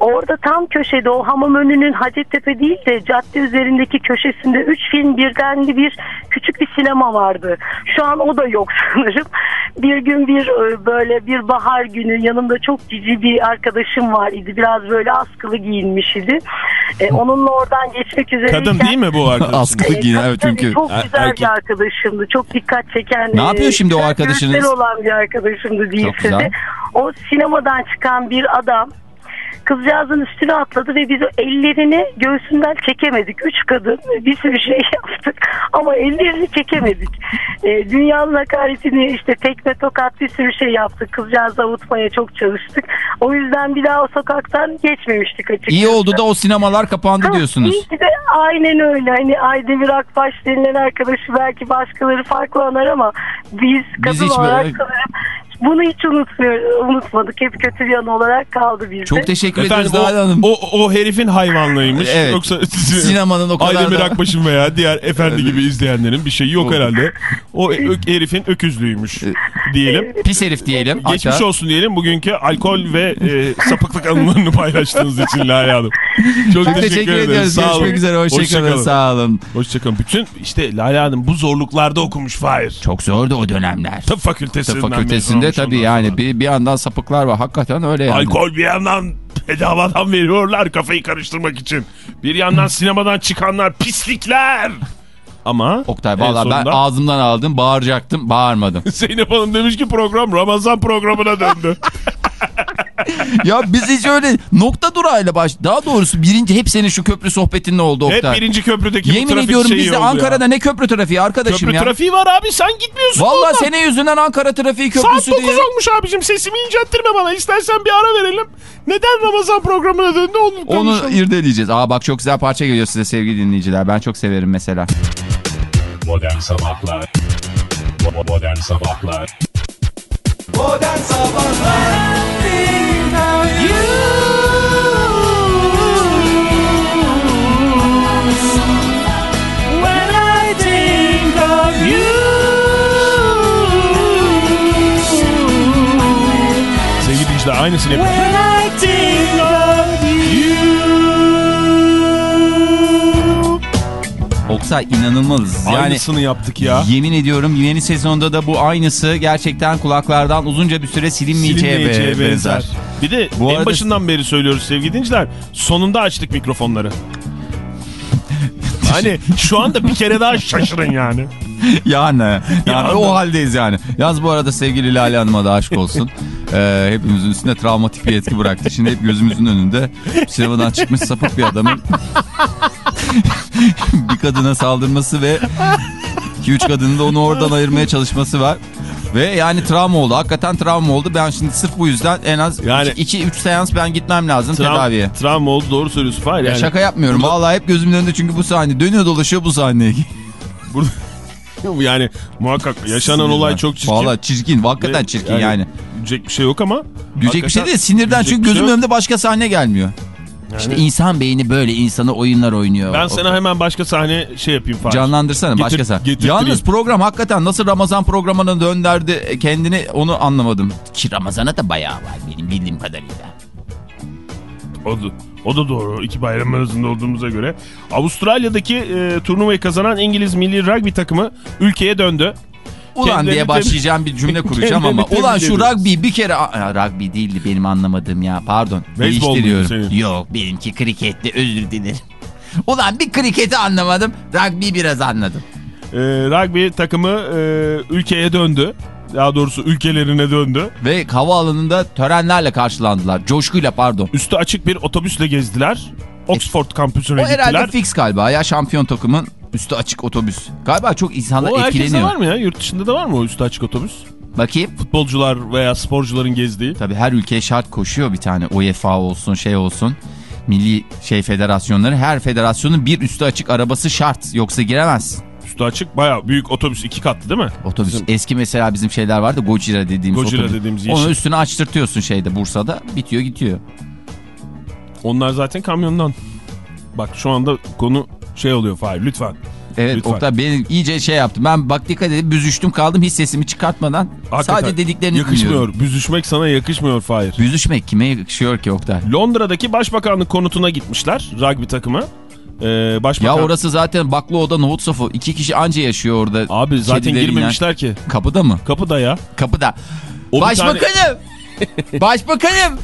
orada tam köşede o hamam önünün Hacettepe değil de cadde üzerindeki köşesinde üç film birdenli bir küçük bir sinema vardı. Şu an o da yok sanırım. Bir gün bir e, böyle bir bahar günü yanımda çok cici bir arkadaşım var idi. Biraz böyle askılı giyinmiş idi. E, onunla oradan geçmek üzere. Kadın değil mi bu arkadaşın? Askılı giyin evet çünkü. Çok Er- güzel erkek. bir arkadaşımdı. Çok dikkat çeken. Ne yapıyor şimdi o güzel arkadaşınız? olan bir arkadaşımdı diyeyim size. O sinemadan çıkan bir adam Kızcağızın üstüne atladı ve biz o ellerini göğsünden çekemedik. Üç kadın bir sürü şey yaptık ama ellerini çekemedik. E, dünyanın hakaretini işte tekme tokat bir sürü şey yaptık. Kızcağızı avutmaya çok çalıştık. O yüzden bir daha o sokaktan geçmemiştik açıkçası. İyi oldu da o sinemalar kapandı Ha, diyorsunuz. iyi de aynen öyle. Hani Aydemir Akbaş denilen arkadaşı belki başkaları farklı anlar ama biz kadın hiç olarak böyle- bunu hiç unutmuyor, unutmadık. Hep kötü bir yanı olarak kaldı bizde. Çok teşekkür Efendim ederiz o, Hanım. o, o herifin hayvanlığıymış. Evet. Yoksa Sinemanın o kadar Aydemir da- Akbaş'ın veya diğer efendi gibi izleyenlerin bir şeyi yok herhalde. O herifin öküzlüğüymüş diyelim. Pis herif diyelim. Geçmiş Hatta- olsun diyelim bugünkü alkol ve e, sapıklık anılarını paylaştığınız için Lale Hanım. Çok, Çok teşekkür, ederiz. ediyoruz. Sağ olun. Görüşmek üzere. Hoşçakalın. Hoşçakalın. Sağ olun. Hoşçakalın. Bütün işte Lale Hanım bu zorluklarda okumuş Fahir. Çok zordu o dönemler. Tıp fakültesinden Tıp fakültesinde olmuş tabii yani sonra. bir, bir yandan sapıklar var. Hakikaten öyle yani. Alkol bir yandan bedavadan veriyorlar kafayı karıştırmak için. Bir yandan sinemadan çıkanlar pislikler. Ama Oktay valla ben sonunda ağzımdan aldım bağıracaktım bağırmadım. Zeynep Hanım demiş ki program Ramazan programına döndü. ya biz hiç öyle nokta durağıyla baş... Daha doğrusu birinci hep senin şu köprü sohbetinin oldu Hep Oktay. birinci köprüdeki bu Yemin trafik ediyorum bizde oldu ya. Ankara'da ne köprü trafiği arkadaşım Köprü ya. trafiği var abi sen gitmiyorsun. Valla senin yüzünden Ankara trafiği Saat köprüsü 9 diye. olmuş abicim sesimi incelttirme bana. İstersen bir ara verelim. Neden Ramazan programına döndü onu Onu konuşalım. irdeleyeceğiz. Aa bak çok güzel parça geliyor size sevgili dinleyiciler. Ben çok severim mesela. Modern Sabahlar Modern Sabahlar Modern Sabahlar Dinleyiciler aynısını. Oksay inanılmazız. Yani Aynısını yaptık ya. yemin ediyorum yeni sezonda da bu aynısı gerçekten kulaklardan uzunca bir süre silinmeyeceğe, Silinmeyeceğe be- benzer. Bir de Bu en arada- başından beri söylüyoruz sevgili dinleyiciler. Sonunda açtık mikrofonları. hani şu anda bir kere daha şaşırın yani. yani, yani Yani. o haldeyiz yani. Yalnız bu arada sevgili Lale Hanım'a da aşk olsun. Ee, hepimizin üstünde travmatik bir etki bıraktı. Şimdi hep gözümüzün önünde sinemadan çıkmış sapık bir adamın bir kadına saldırması ve 2-3 kadının da onu oradan ayırmaya çalışması var. Ve yani travma oldu. Hakikaten travma oldu. Ben şimdi sırf bu yüzden en az Yani- 2-3 seans ben gitmem lazım Travma, tedaviye. travma oldu doğru söylüyorsun. Ya yani. Şaka yapmıyorum. Vallahi hep gözümün önünde çünkü bu sahne dönüyor dolaşıyor bu sahneye. Yani muhakkak yaşanan olay çok çirkin. Vallahi çirkin. Hakikaten Ve çirkin yani. Gülecek bir şey yok ama. Gülecek bir şey değil. Sinirden çünkü şey gözümün yok. önünde başka sahne gelmiyor. İşte insan beyni böyle insana oyunlar oynuyor. Ben sana hemen başka sahne şey yapayım Fahir. Canlandırsana Getir- başka sahne. Yalnız program hakikaten nasıl Ramazan programına dönderdi kendini onu anlamadım. Ki Ramazan'a da bayağı var benim bildiğim kadarıyla. O da, o da doğru. İki bayram arasında olduğumuza göre. Avustralya'daki e, turnuvayı kazanan İngiliz milli rugby takımı ülkeye döndü. Ulan diye başlayacağım bir cümle kuracağım ama ulan şu rugby bir kere Aa, rugby değildi benim anlamadığım ya pardon. Beyzbol muydu? Yok benimki kriketti özür dilerim. Ulan bir kriketi anlamadım rugby biraz anladım. E, rugby takımı e, ülkeye döndü. Daha doğrusu ülkelerine döndü. Ve havaalanında törenlerle karşılandılar. Coşkuyla pardon. Üstü açık bir otobüsle gezdiler. Oxford kampüsüne O herhalde gittiler. fix galiba ya şampiyon takımın üstü açık otobüs. Galiba çok insanlar O etkileniyor. var mı ya? Yurt dışında da var mı o üstü açık otobüs? Bakayım. Futbolcular veya sporcuların gezdiği. Tabii her ülkeye şart koşuyor bir tane. UEFA olsun şey olsun. Milli şey federasyonları her federasyonun bir üstü açık arabası şart. Yoksa giremezsin. Üstü açık bayağı büyük otobüs iki katlı değil mi? Otobüs. Bizim- Eski mesela bizim şeyler vardı. Gojira dediğimiz Gojira otobüs. dediğimiz yeşil. Onun üstünü açtırtıyorsun şeyde Bursa'da. Bitiyor gidiyor. Onlar zaten kamyondan. Bak şu anda konu şey oluyor Fahir lütfen. Evet Lütfen. Oktay beni iyice şey yaptı. Ben bak dikkat edip büzüştüm kaldım hiç sesimi çıkartmadan. Hakikaten Sadece dediklerini Yakışmıyor. dinliyorum. Büzüşmek sana yakışmıyor Fahir. Büzüşmek kime yakışıyor ki Oktay? Londra'daki başbakanlık konutuna gitmişler rugby takımı. Ee, Ya başbakan... orası zaten Baklıoğlu'da nohut sofo. İki kişi anca yaşıyor orada. Abi zaten girmemişler ki. Kapıda mı? Kapıda ya. Kapıda. O Başbakanım. Başbakanım.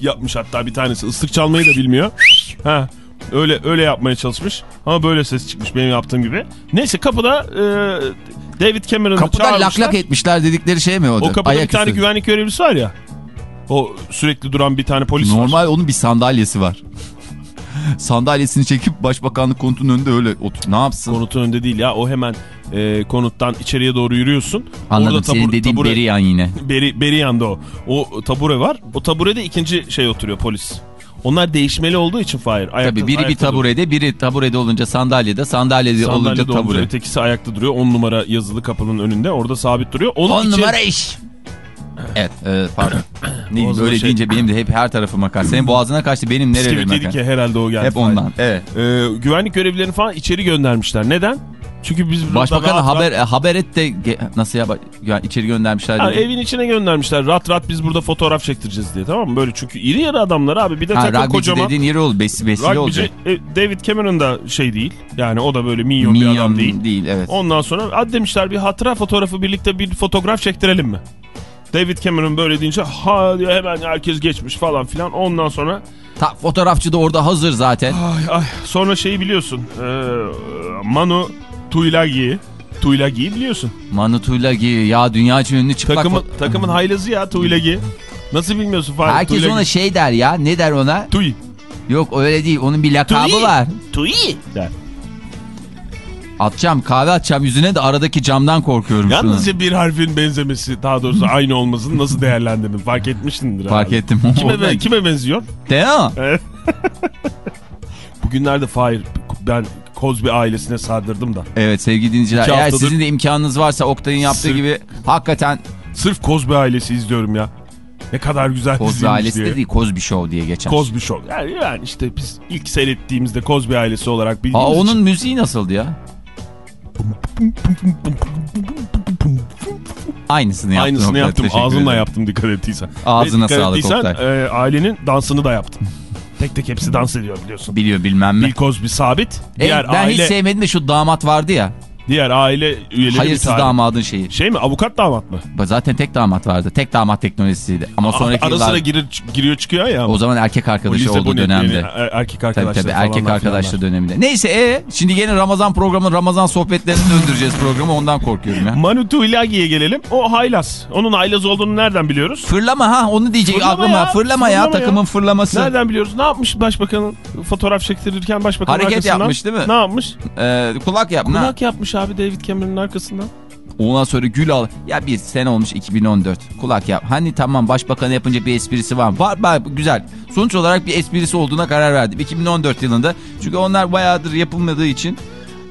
Yapmış hatta bir tanesi. Islık çalmayı da bilmiyor. ha. Öyle öyle yapmaya çalışmış. Ama böyle ses çıkmış benim yaptığım gibi. Neyse kapıda e, David Cameron'ı Kapıda lak lak etmişler dedikleri şey mi o? O kapıda bir tane güvenlik görevlisi var ya. O sürekli duran bir tane polis var. Normal onun bir sandalyesi var. Sandalyesini çekip başbakanlık konutunun önünde öyle otur. Ne yapsın? Konutun önünde değil ya. O hemen e, konuttan içeriye doğru yürüyorsun. Anladım Orada senin tabur- dediğin tabure- beri yan yine. Beri, beri yanda o. O tabure var. O taburede ikinci şey oturuyor polis. Onlar değişmeli olduğu için Fahir. Ayakta, Tabii biri bir taburede, biri taburede olunca sandalyede, sandalyede duruyor. olunca Sandalyede olunca tabure. ötekisi ayakta duruyor. 10 numara yazılı kapının önünde. Orada sabit duruyor. Onun 10 içeri- numara iş. Evet, evet pardon. ne böyle şey- deyince benim de hep her tarafıma kaçtı. Senin boğazına kaçtı, benim yedik kaçtı. ya herhalde o geldi. Hep ondan. Evet. Ee, güvenlik görevlilerini falan içeri göndermişler. Neden? Çünkü biz rahat haber rahat- haber et de nasıl ya ya içeri göndermişler. Dedi. evin içine göndermişler. Rahat rahat biz burada fotoğraf çektireceğiz diye tamam mı? Böyle çünkü iri yarı adamlar abi. Bir de Ha, takım kocaman. dediğin yeri oldu. Besi besili olacak. e, David Cameron da şey değil. Yani o da böyle minyon, bir adam Minyon değil. evet. Ondan sonra hadi demişler bir hatıra fotoğrafı birlikte bir fotoğraf çektirelim mi? David Cameron böyle deyince ha diyor hemen herkes geçmiş falan filan. Ondan sonra Ta, fotoğrafçı da orada hazır zaten. ay ay sonra şeyi biliyorsun. Ee, Manu Tuilagi'yi. Tuilagi'yi biliyorsun. Manu Tuilagi ya dünya ünlü çıplak. Takımın, fo- takımın haylazı ya Tuilagi. Nasıl bilmiyorsun Fahri? Herkes Tuilagi. ona şey der ya. Ne der ona? Tui. Yok öyle değil. Onun bir lakabı Tui. var. Tui. Der. Atacağım kahve atacağım yüzüne de aradaki camdan korkuyorum. Yalnızca bir harfin benzemesi daha doğrusu aynı olmasını nasıl değerlendirdin? Fark etmişsindir. Fark herhalde. ettim. Kime, ben, kime benziyor? Evet. Bugünlerde Fahir ben Kozbi ailesine sardırdım da. Evet sevgili dinleyiciler. Eğer sizin de imkanınız varsa Oktay'ın yaptığı Sırf- gibi hakikaten Sırf Kozbi ailesi izliyorum ya. Ne kadar güzel Kozbi ailesi diye. de değil Kozbi Show diye geçer. Kozbi Show. Yani, yani işte biz ilk seyrettiğimizde Kozbi ailesi olarak bildiğimiz Aa, için- onun müziği nasıldı ya? Aynısını yaptım. Aynısını yaptım. Ağzımla yaptım dikkat ettiysen. Ağzına Ve dikkat sağlık ettiysen, Oktay. e, ailenin dansını da yaptım. Tek tek hepsi dans ediyor biliyorsun. Biliyor bilmem ne. Bill Cosby sabit. E, Diğer ben aile hiç sevmedim de şu damat vardı ya. Diğer aile üyeleri Hayırsız damadın şeyi. Şey mi avukat damat mı? Zaten tek damat vardı. Tek damat teknolojisiydi. Ama sonraki Ara yıllar... sıra girir, giriyor çıkıyor ya. O zaman erkek arkadaşı olduğu dönemde. yani, er- erkek Tabii arkadaşlar tabii falan erkek arkadaşlı döneminde. Neyse e şimdi yine Ramazan programı Ramazan sohbetlerini döndüreceğiz programı ondan korkuyorum ya. Manu Tuilagi'ye gelelim. O haylaz. Onun haylaz olduğunu nereden biliyoruz? Fırlama ha onu diyecek Fırlama aklıma. ya, Fırlama, ya fırlama ya. takımın fırlaması. Nereden biliyoruz? Ne yapmış başbakanın fotoğraf çektirirken başbakanın Hareket arkasından? yapmış değil mi? Ne yapmış? Ee, kulak yap. ne? Kulak yapmış abi David Cameron'ın arkasından. Ondan sonra gül al. Ya bir sene olmuş 2014. Kulak yap. Hani tamam başbakanı yapınca bir esprisi var. Var, var güzel. Sonuç olarak bir esprisi olduğuna karar verdim. 2014 yılında. Çünkü onlar bayağıdır yapılmadığı için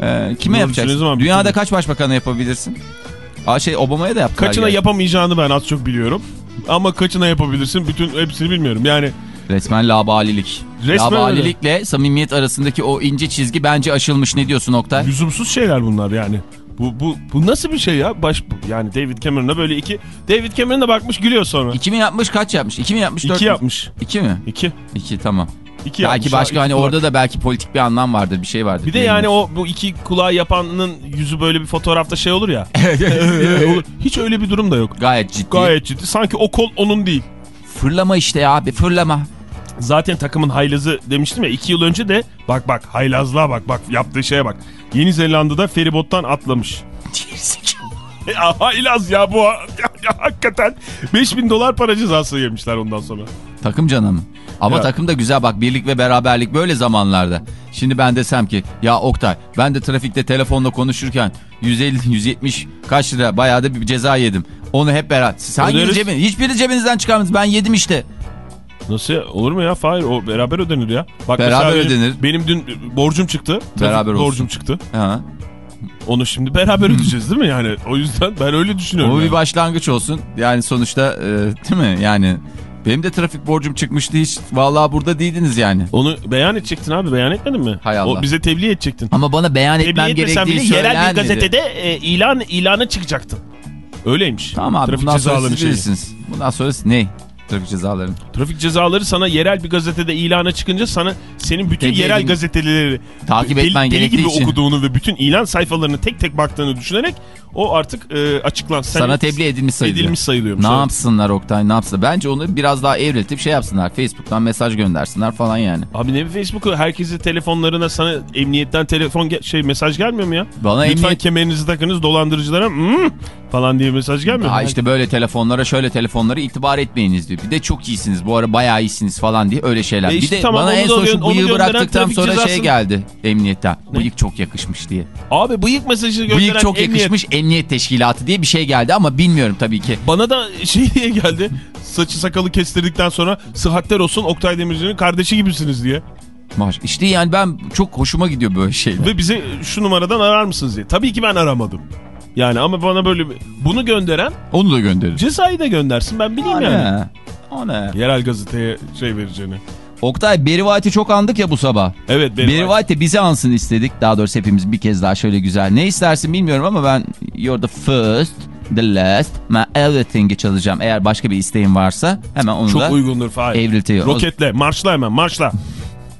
e, kime yapacaksın? Dünyada kaç başbakanı yapabilirsin? Aa şey Obama'ya da yaptılar. Kaçına ya. yapamayacağını ben az çok biliyorum. Ama kaçına yapabilirsin bütün hepsini bilmiyorum. Yani Resmen labalilik. Resmen Labalilikle samimiyet arasındaki o ince çizgi bence aşılmış. Ne diyorsun Oktay? lüzumsuz şeyler bunlar yani. Bu, bu, bu nasıl bir şey ya? Baş, yani David Cameron'a böyle iki... David Cameron da bakmış gülüyor sonra. İki mi yapmış kaç yapmış? İki mi yapmış? dört İki yapmış. İki mi? İki. İki tamam. İki belki yapmış başka ha, hani kulak. orada da belki politik bir anlam vardır bir şey vardır. Bir de yani o bu iki kulağı yapanın yüzü böyle bir fotoğrafta şey olur ya. Hiç öyle bir durum da yok. Gayet ciddi. Gayet ciddi. Sanki o kol onun değil. Fırlama işte ya abi fırlama. Zaten takımın haylazı demiştim ya iki yıl önce de bak bak haylazlığa bak bak yaptığı şeye bak. Yeni Zelanda'da feribottan atlamış. ya haylaz ya bu. Hakikaten 5000 dolar para cezası yemişler ondan sonra. Takım canım. Ama Ya. takım da güzel bak birlik ve beraberlik böyle zamanlarda. Şimdi ben desem ki ya Oktay ben de trafikte telefonla konuşurken 150 170 kaç lira bayağı da bir ceza yedim. Onu hep beraber. Siz hangi cebin? Hiçbiri cebinizden çıkarmadınız. Ben yedim işte. Nasıl ya? Olur mu ya? Hayır o beraber ödenir ya. Bak Beraber benim- ödenir. Benim dün borcum çıktı. Beraber olsun. borcum çıktı. Ha. Onu şimdi beraber ödeyeceğiz değil mi yani? O yüzden ben öyle düşünüyorum. O bir yani. başlangıç olsun. Yani sonuçta e, değil mi? Yani benim de trafik borcum çıkmıştı hiç. Vallahi burada değildiniz yani. Onu beyan edecektin abi beyan etmedin mi? Hay Allah. O bize tebliğ edecektin. Ama bana beyan Tebliğ etmem etmesen gerektiği bile yerel bir söylenmedi. gazetede e, ilan ilana çıkacaktın. Öyleymiş. Tamam abi Trafik bundan sonra siz şeyi. bilirsiniz. Bundan sonra siz- ne? Trafik cezaları. Trafik cezaları sana yerel bir gazetede ilana çıkınca sana senin bütün Tebliğ yerel gazeteleri Takip deli, etmen deli gerektiği gibi için. okuduğunu ve bütün ilan sayfalarını tek tek baktığını düşünerek o artık e, açıklan. Sen- Sana tebliğ edilmiş sayılıyor. Edilmiş sayılıyormuş. Ne evet. yapsınlar Oktay ne yapsınlar? Bence onu biraz daha evriltip şey yapsınlar. Facebook'tan mesaj göndersinler falan yani. Abi ne bir Facebook'u herkesi telefonlarına sana emniyetten telefon şey mesaj gelmiyor mu ya? Bana Lütfen emniyet- kemerinizi takınız dolandırıcılara "Hmm" falan diye mesaj gelmiyor mu? İşte böyle telefonlara şöyle telefonlara itibar etmeyiniz diyor. Bir de çok iyisiniz bu ara bayağı iyisiniz falan diye öyle şeyler. E işte bir de tamam, bana en son şu bıyığı bıraktıktan sonra şey cezasını- geldi emniyetten. Bıyık çok yakışmış diye. Abi bıyık mesajı gönderen Bıyık çok emniyet. yakışmış emniyet teşkilatı diye bir şey geldi ama bilmiyorum tabii ki. Bana da şey diye geldi. Saçı sakalı kestirdikten sonra sıhhatler olsun Oktay Demirci'nin kardeşi gibisiniz diye. Maş. İşte yani ben çok hoşuma gidiyor böyle şeyler. Ve bize şu numaradan arar mısınız diye. Tabii ki ben aramadım. Yani ama bana böyle bir- bunu gönderen Onu da gönderir. cezayı da göndersin ben bileyim O yani. O ne? Yerel gazeteye şey vereceğini. Oktay White'i çok andık ya bu sabah. Evet. Barry White'e bizi ansın istedik. Daha doğrusu hepimiz bir kez daha şöyle güzel. Ne istersin bilmiyorum ama ben You're the first, the last, my everything'i çalacağım. Eğer başka bir isteğin varsa hemen onu Çok da uygundur Fahir. evriltiyor. Roketle marşla hemen marşla.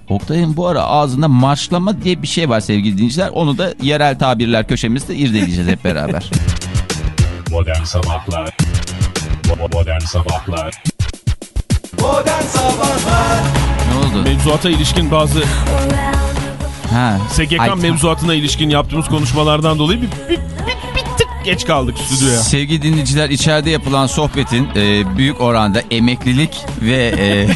Oktay'ın bu ara ağzında marşlama diye bir şey var sevgili dinleyiciler. Onu da yerel tabirler köşemizde irdeleyeceğiz hep beraber. Modern Sabahlar Modern Sabahlar Modern Sabahlar oldu? Mevzuata ilişkin bazı Ha. SGK Ay, mevzuatına ilişkin yaptığımız konuşmalardan dolayı bir, bir, bir, bir tık geç kaldık stüdyoya. Sevgili dinleyiciler içeride yapılan sohbetin e, büyük oranda emeklilik ve e,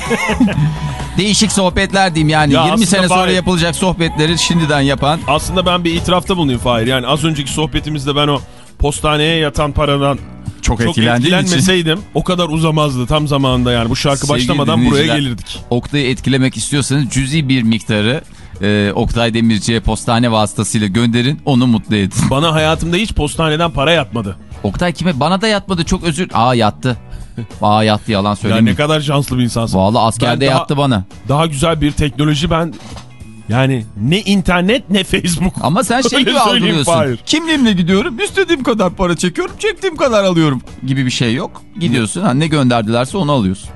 değişik sohbetler diyeyim yani Ya 20 aslında sene sonra bari- yapılacak sohbetleri şimdiden yapan Aslında ben bir itirafta bulunayım Fahir. Yani az önceki sohbetimizde ben o postaneye yatan paradan çok, çok etkilendiğim için etkilenmeseydim o kadar uzamazdı tam zamanında yani bu şarkı Sevgili başlamadan buraya gelirdik. Oktay'ı etkilemek istiyorsanız cüzi bir miktarı e, Oktay Demirci'ye postane vasıtasıyla gönderin onu mutlu edin. Bana hayatımda hiç postaneden para yatmadı. Oktay kime? Bana da yatmadı çok özür. Aa yattı. Aa yattı yalan Ya söyleyeyim. ne kadar şanslı bir insansın. Valla askerde Ben daha- yattı bana. Daha güzel bir teknoloji ben yani ne internet ne Facebook. Ama sen şey gibi algılıyorsun. Kimliğimle gidiyorum, istediğim kadar para çekiyorum, çektiğim kadar alıyorum gibi bir şey yok. Gidiyorsun, ha, ne gönderdilerse onu alıyorsun.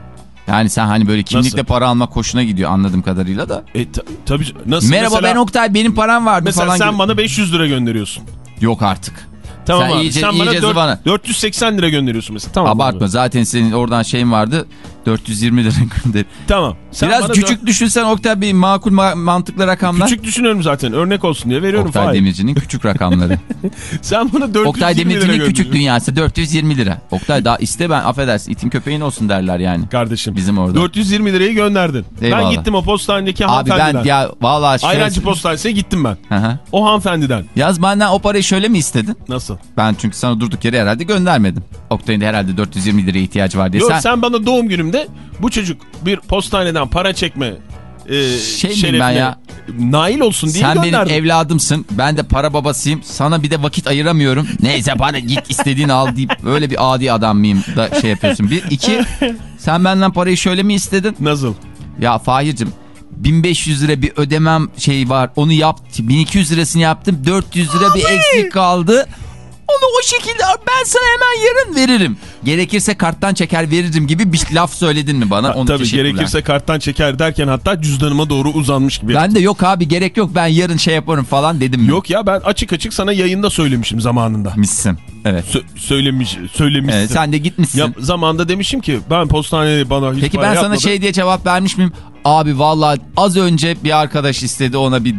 Yani sen hani böyle kimlikle Nasıl? para almak hoşuna gidiyor anladığım kadarıyla da. E, ta- tabii nasıl Merhaba mesela, ben Oktay benim param vardı Mesela falan sen gibi. bana 500 lira gönderiyorsun. Yok artık. Tamam Sen abi. iyice- sen bana iyice dört- zıvana. 480 lira gönderiyorsun mesela. Tamam. Abartma abi. zaten senin oradan şeyin vardı 420 lira gönder. Tamam. Sen Biraz küçük düşünsen Oktay Bey makul ma- mantıklı rakamlar. Küçük düşünüyorum zaten. Örnek olsun diye veriyorum Oktay Fahir. Demirci'nin küçük rakamları. Sen bana 420 Oktay lira Demirci'nin küçük dünyası 420 lira. Oktay daha iste ben affedersin itin köpeğin olsun derler yani. Kardeşim. Bizim orada. 420 lirayı gönderdin. Eyvallah. Ben gittim o postanedeki Abi hanımefendiden. ben ya vallahi şöyle- Ayrancı postanesine gittim ben. Hı hı. O hanımefendiden. Yaz benden o parayı şöyle mi istedin? Nasıl? Ben çünkü sana durduk yere herhalde göndermedim. Oktay'ın da herhalde 420 liraya ihtiyacı var diye. Yok sen, sen... bana doğum günümde bu çocuk bir postaneden para çekme e, Şey şerefine ben ya? nail olsun diye sen benim gönderdim. evladımsın. Ben de para babasıyım. Sana bir de vakit ayıramıyorum. Neyse bana git istediğini al deyip böyle bir adi adam mıyım da şey yapıyorsun. Bir, iki sen benden parayı şöyle mi istedin? Nasıl? Ya Fahir'cim 1500 lira bir ödemem şey var onu yaptım 1200 lirasını yaptım 400 lira bir eksik kaldı onu o şekilde ben sana hemen yarın veririm gerekirse karttan çeker veririm gibi bir laf söyledin mi bana onu Tabii gerekirse karttan çeker derken hatta cüzdanıma doğru uzanmış gibi. ben de yok abi gerek yok ben yarın şey yaparım falan dedim mi? Yok ya ben açık açık sana yayında söylemişim zamanında. Missin evet. Sö- söylemiş, söylemişsin. Evet, sen de gitmişsin. Ya zamanında demişim ki ben postaneye bana hiç Peki ben sana yapmadı. şey diye cevap vermiş miyim? Abi vallahi az önce bir arkadaş istedi ona bir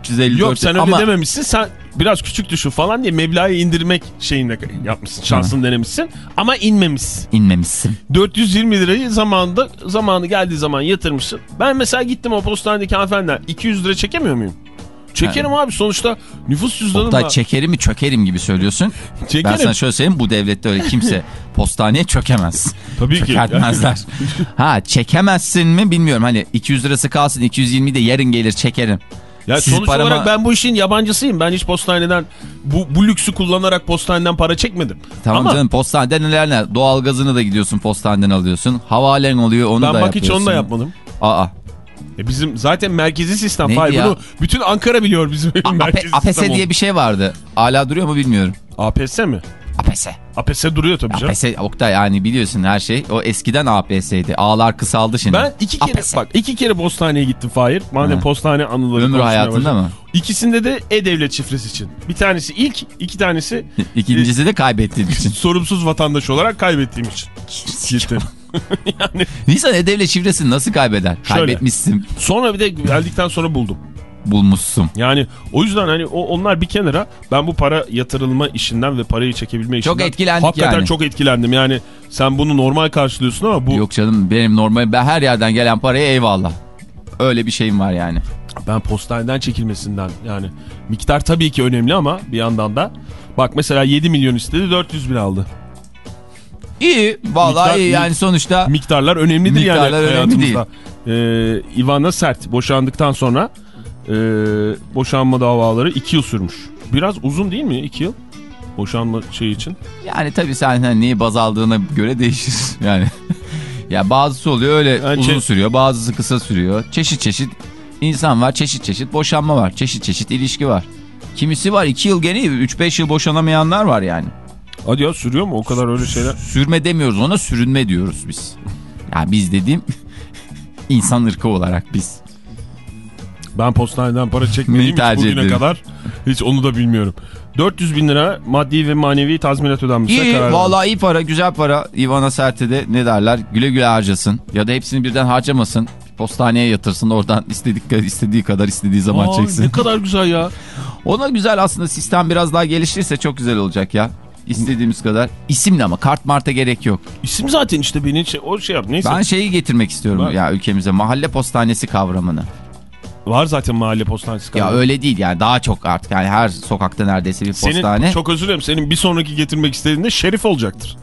354 Yok sen öyle ama dememişsin. Sen biraz küçük düşün falan diye meblağı indirmek şeyinde yapmışsın. Şansını denemişsin ama inmemişsin. inmemişsin. 420 lirayı zamanında zamanı geldiği zaman yatırmışsın. Ben mesela gittim o postanedeki hanımefendiden 200 lira çekemiyor muyum? Çekerim abi sonuçta nüfus cüzdanım var. çekerim mi çökerim gibi söylüyorsun. Ben Çekerim. sana şöyle söyleyeyim bu devlette öyle kimse postaneye çökemez. Tabii ki. Çökertmezler. ha çekemezsin mi bilmiyorum. Hani 200 lirası kalsın 220 de yarın gelir çekerim. Ya Siz sonuç parama- olarak ben bu işin yabancısıyım. Ben hiç postaneden bu, bu lüksü kullanarak postaneden para çekmedim. Tamam Ama canım postaneden neler ne? Doğalgazını da gidiyorsun postaneden alıyorsun. Havalen oluyor onu ben da bak yapıyorsun. hiç onu da yapmadım. Aa. E bizim zaten merkezi sistem. Neydi Hayır, ya? bunu bütün Ankara biliyor bizim A- merkezi APS sistem. diye bir şey vardı. Hala duruyor mu bilmiyorum. APS mi? APS. APS. Duruyor tabii canım. APS Oktay yani biliyorsun her şey. O eskiden APS'ydi. A'lar kısaldı şimdi. Ben iki kere APS. bak iki kere postaneye gittim Fahir. Madem Ha. postane anıları Ömür konuşmaya hayatında mı? İkisinde de e-devlet şifresi için. Bir tanesi ilk, iki tanesi İkincisi de kaybettiğin için. sorumsuz vatandaş olarak kaybettiğim için. Gittim. Nisan E-Devlet şifresini nasıl kaybeder? Şöyle. Kaybetmişsin, Sonra bir de geldikten sonra buldum. Bulmuşsun. Yani o yüzden hani o, onlar bir kenara ben bu para yatırılma işinden ve parayı çekebilme işinden Çok etkilendik hakikaten yani. çok etkilendim. Yani sen bunu normal karşılıyorsun ama bu Yok canım benim normal ben her yerden gelen paraya eyvallah. Öyle bir şeyim var yani. ben postaneden çekilmesinden yani miktar tabii ki önemli ama bir yandan da bak mesela 7 milyon istedi 400 bin aldı. İyi vallahi Miktar- iyi yani sonuçta. Miktarlar önemlidir Miktarlar yani önemli hayatımızda. Ee, Ivana Sert boşandıktan sonra e, boşanma davaları 2 yıl sürmüş. Biraz uzun değil mi 2 yıl? Boşanma şey için. Yani tabii sen hani neyi baz aldığına göre değişir yani. ya bazısı oluyor öyle Yani uzun sürüyor bazısı kısa sürüyor. Çeşit çeşit insan var çeşit çeşit boşanma var çeşit çeşit ilişki var. Kimisi var 2 yıl gene 3-5 yıl boşanamayanlar var yani. Hadi ya sürüyor mu o kadar öyle şeyler? Sürme demiyoruz ona sürünme diyoruz biz. Yani biz dediğim insan ırkı olarak biz. Ben postaneden para çekmediğim hiç bugüne ederim? kadar hiç onu da bilmiyorum. 400 bin lira maddi ve manevi tazminat ödenmişse İyi karar vallahi iyi para güzel para. Ivana Serte'de ne derler güle güle harcasın ya da hepsini birden harcamasın. Postaneye yatırsın oradan istedik, istediği kadar istediği zaman Aa, çeksin. Ne kadar güzel ya. Ona güzel aslında sistem biraz daha gelişirse çok güzel olacak ya. İstediğimiz kadar. İsimli ama kart marta gerek yok. İsim zaten işte beni şey, o şey yap neyse. Ben şeyi getirmek istiyorum Ben- ya ülkemize mahalle postanesi kavramını. Var zaten mahalle postanesi Ya kanalı. öyle değil yani daha çok artık yani her sokakta neredeyse bir Senin, postane. çok özür dilerim senin bir sonraki getirmek istediğinde şerif olacaktır.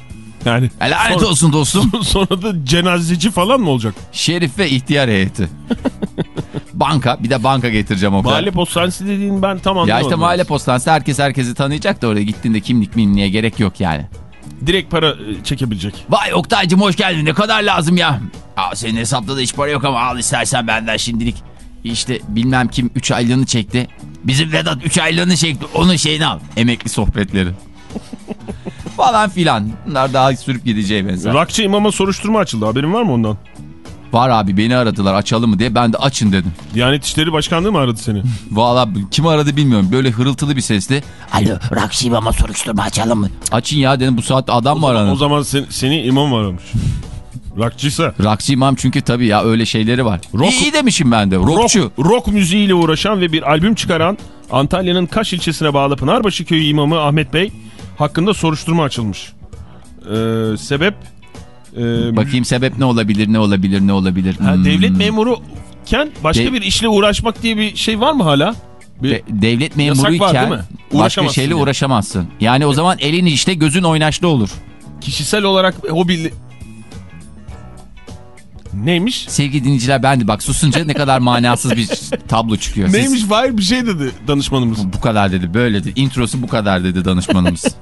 Yani E, lanet sonra- olsun dostum. sonra da cenazeci falan mı olacak? Şerif ve ihtiyar heyeti. banka bir de banka getireceğim o kadar. Mahalle postanesi dediğin ben tam anlamadım. Ya işte mahalle postanesi herkes herkesi tanıyacak da oraya gittiğinde kimlik mimliğe gerek yok yani. Direkt para e, çekebilecek. Vay Oktay'cım hoş geldin ne kadar lazım ya. Aa, senin hesapta da hiç para yok ama al istersen benden şimdilik. İşte bilmem kim 3 aylığını çekti. Bizim Vedat 3 aylığını çekti onun şeyini al. Emekli sohbetleri. Falan filan. Bunlar daha sürüp gideceği benzer. Rakçı imama soruşturma açıldı haberin var mı ondan? Var abi beni aradılar açalım mı diye ben de açın dedim. Diyanet İşleri Başkanlığı mı aradı seni? Valla kim aradı bilmiyorum böyle hırıltılı bir sesli. Alo Rakşi ama soruşturma açalım mı? Açın ya dedim bu saatte adam mı aranır? O zaman sen- seni imam aramış. Rakçıysa. Rakçı imam çünkü tabii ya öyle şeyleri var. Rock- İyi, iyi demişim ben de. Rockçu. Rock, rock müziğiyle uğraşan ve bir albüm çıkaran Antalya'nın Kaş ilçesine bağlı Pınarbaşı köyü imamı Ahmet Bey hakkında soruşturma açılmış. Ee, sebep e, Bakayım sebep ne olabilir ne olabilir ne olabilir. ha, Hmm. devlet memuruken başka De- bir işle uğraşmak diye bir şey var mı hala? Bir, De- devlet memuruyken mi? başka şeyle yani. uğraşamazsın. Yani o zaman elin işte gözün oynaşlı olur. kişisel olarak hobi... Neymiş? Sevgili dinleyiciler ben de bak susunca ne kadar manasız bir tablo çıkıyor. Siz- Neymiş? Hayır bir şey dedi danışmanımız. Bu kadar dedi böyle dedi. Introsu bu kadar dedi danışmanımız.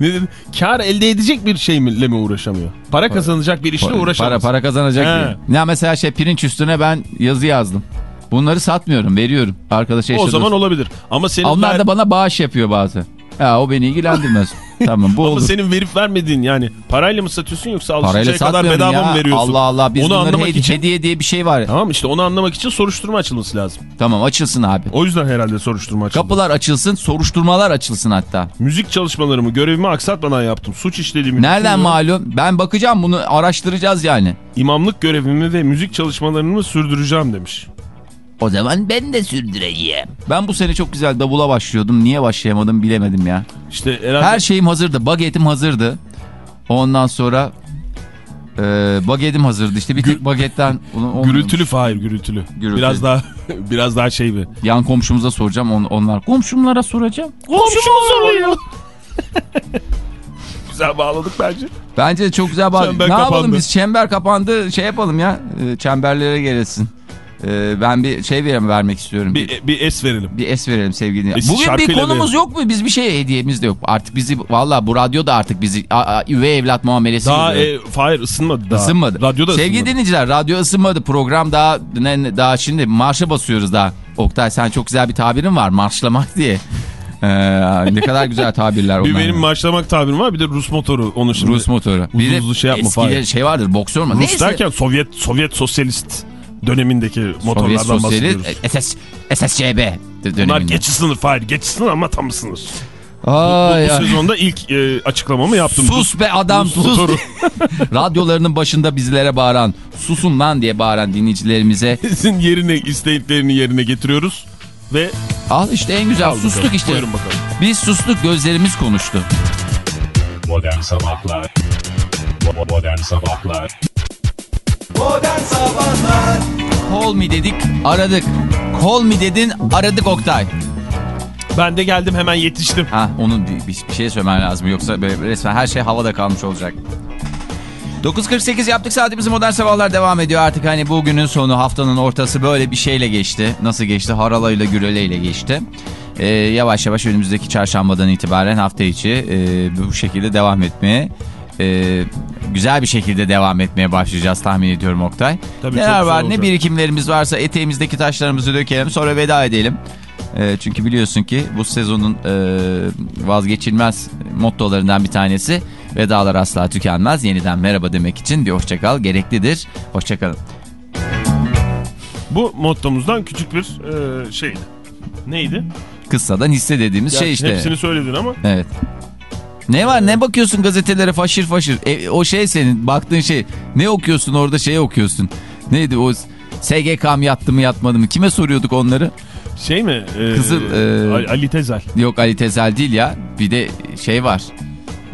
Ne dedi? Kar elde edecek bir şeyle mi uğraşamıyor? Para kazanacak bir işle para, uğraşamaz. para kazanacak He. diye. Ya mesela şey pirinç üstüne ben yazı yazdım. Bunları satmıyorum veriyorum. Arkadaşa O zaman olabilir. Ama senin Onlar da bana bağış yapıyor bazen. Ya o beni ilgilendirmez. tamam bu Ama olur. senin verip vermediğin yani parayla mı satıyorsun yoksa alışverişe kadar bedava ya. mı veriyorsun? Allah Allah biz Onu bunları anlamak hediye, için hediye diye bir şey var. Tamam işte onu anlamak için soruşturma açılması lazım. Tamam açılsın abi. O yüzden herhalde soruşturma açıldı. Kapılar açılsın, soruşturmalar açılsın hatta. Müzik çalışmalarımı görevimi aksatmadan yaptım. Suç işlediğimi Nereden malum? Ben bakacağım bunu araştıracağız yani. İmamlık görevimi ve müzik çalışmalarımı sürdüreceğim demiş. O zaman ben de sürdüreyim. Ben bu sene çok güzel davula başlıyordum. Niye başlayamadım bilemedim ya. İşte herhalde Her şeyim hazırdı. Bagetim hazırdı. Ondan sonra e, bagetim hazırdı. İşte bir tek bagetten gürültülü Fahir gürültülü. Gürültü. Biraz daha biraz daha şey bir. Yan komşumuza soracağım. On, onlar komşumlara soracağım. Komşumuz soruyor. Güzel bağladık bence. Bence de çok güzel bağlı. Çember Ne yapalım kapandı. biz çember kapandı şey yapalım ya. E, çemberlere gelsin. E, ben bir şey ver vermek istiyorum. Bir, Bir, bir es verelim. bir es verelim sevgili. Es Bugün bir konumuz verelim. yok mu? Biz bir şey hediyemiz de yok. Artık bizi valla bu radyo da artık bizi a, a, üvey evlat muamelesi Daha e, Fahir ısınmadı daha. Isınmadı. Radyoda Sevgili ısınmadı. dinleyiciler radyo ısınmadı. Program daha ne, daha şimdi marşa basıyoruz daha. Oktay sen çok güzel bir tabirin var marşlamak diye. Ee, ne kadar güzel tabirler Bir onlar. benim marşlamak tabirim var bir de Rus motoru onu şimdi. Rus motoru. Uzun Bir uzun şey yapma Fahir. şey vardır boksör mü? Rus Neyse. derken Sovyet Sovyet sosyalist dönemindeki Sovyet motorlardan bahsediyoruz. SS, SSCB de- Bunlar döneminde. geçici sınır Fahir. Geçici sınır ama tam sınır. Ay, bu, bu ay. sezonda ilk e, açıklamamı yaptım. Sus be adam sus. motoru. Radyolarının başında bizlere bağıran, susun lan diye bağıran dinleyicilerimize Sizin yerine isteklerini yerine getiriyoruz. Ve al işte en güzel Al sustuk bakalım, işte. buyurun bakalım. Biz sustuk gözlerimiz konuştu. Modern Sabahlar Modern Sabahlar Modern Sabahlar Call me dedik aradık. Call me dedin aradık Oktay. ben de geldim hemen yetiştim. Ha onun bir, bir, bir şey söylemen lazım yoksa resmen her şey havada kalmış olacak. 9.48 yaptık saatimizi modern sabahlar devam ediyor artık hani bugünün sonu haftanın ortası böyle bir şeyle geçti. Nasıl geçti? Haralayla güreleyle geçti. Ee, yavaş yavaş önümüzdeki çarşambadan itibaren hafta içi e, bu şekilde devam etmeye e, güzel bir şekilde devam etmeye başlayacağız tahmin ediyorum Oktay. Tabii, Neler var ne birikimlerimiz varsa eteğimizdeki taşlarımızı dökelim sonra veda edelim. E, çünkü biliyorsun ki bu sezonun e, vazgeçilmez mottolarından bir tanesi vedalar asla tükenmez. Yeniden merhaba demek için bir hoşçakal gereklidir. Hoşçakalın. Bu mottomuzdan küçük bir e, şeydi. Neydi? Kıssadan hisse dediğimiz şey Gerçi işte. Hepsini söyledin ama. Evet. Ne var ne bakıyorsun gazetelere faşır faşır. E, o şey senin baktığın şey. Ne okuyorsun orada şey okuyorsun. Neydi o SGK'm yattı mı yatmadı mı? Kime soruyorduk onları? Şey mi? E, Kızıl, e, Ali Tezel. Yok Ali Tezel değil ya. Bir de şey var.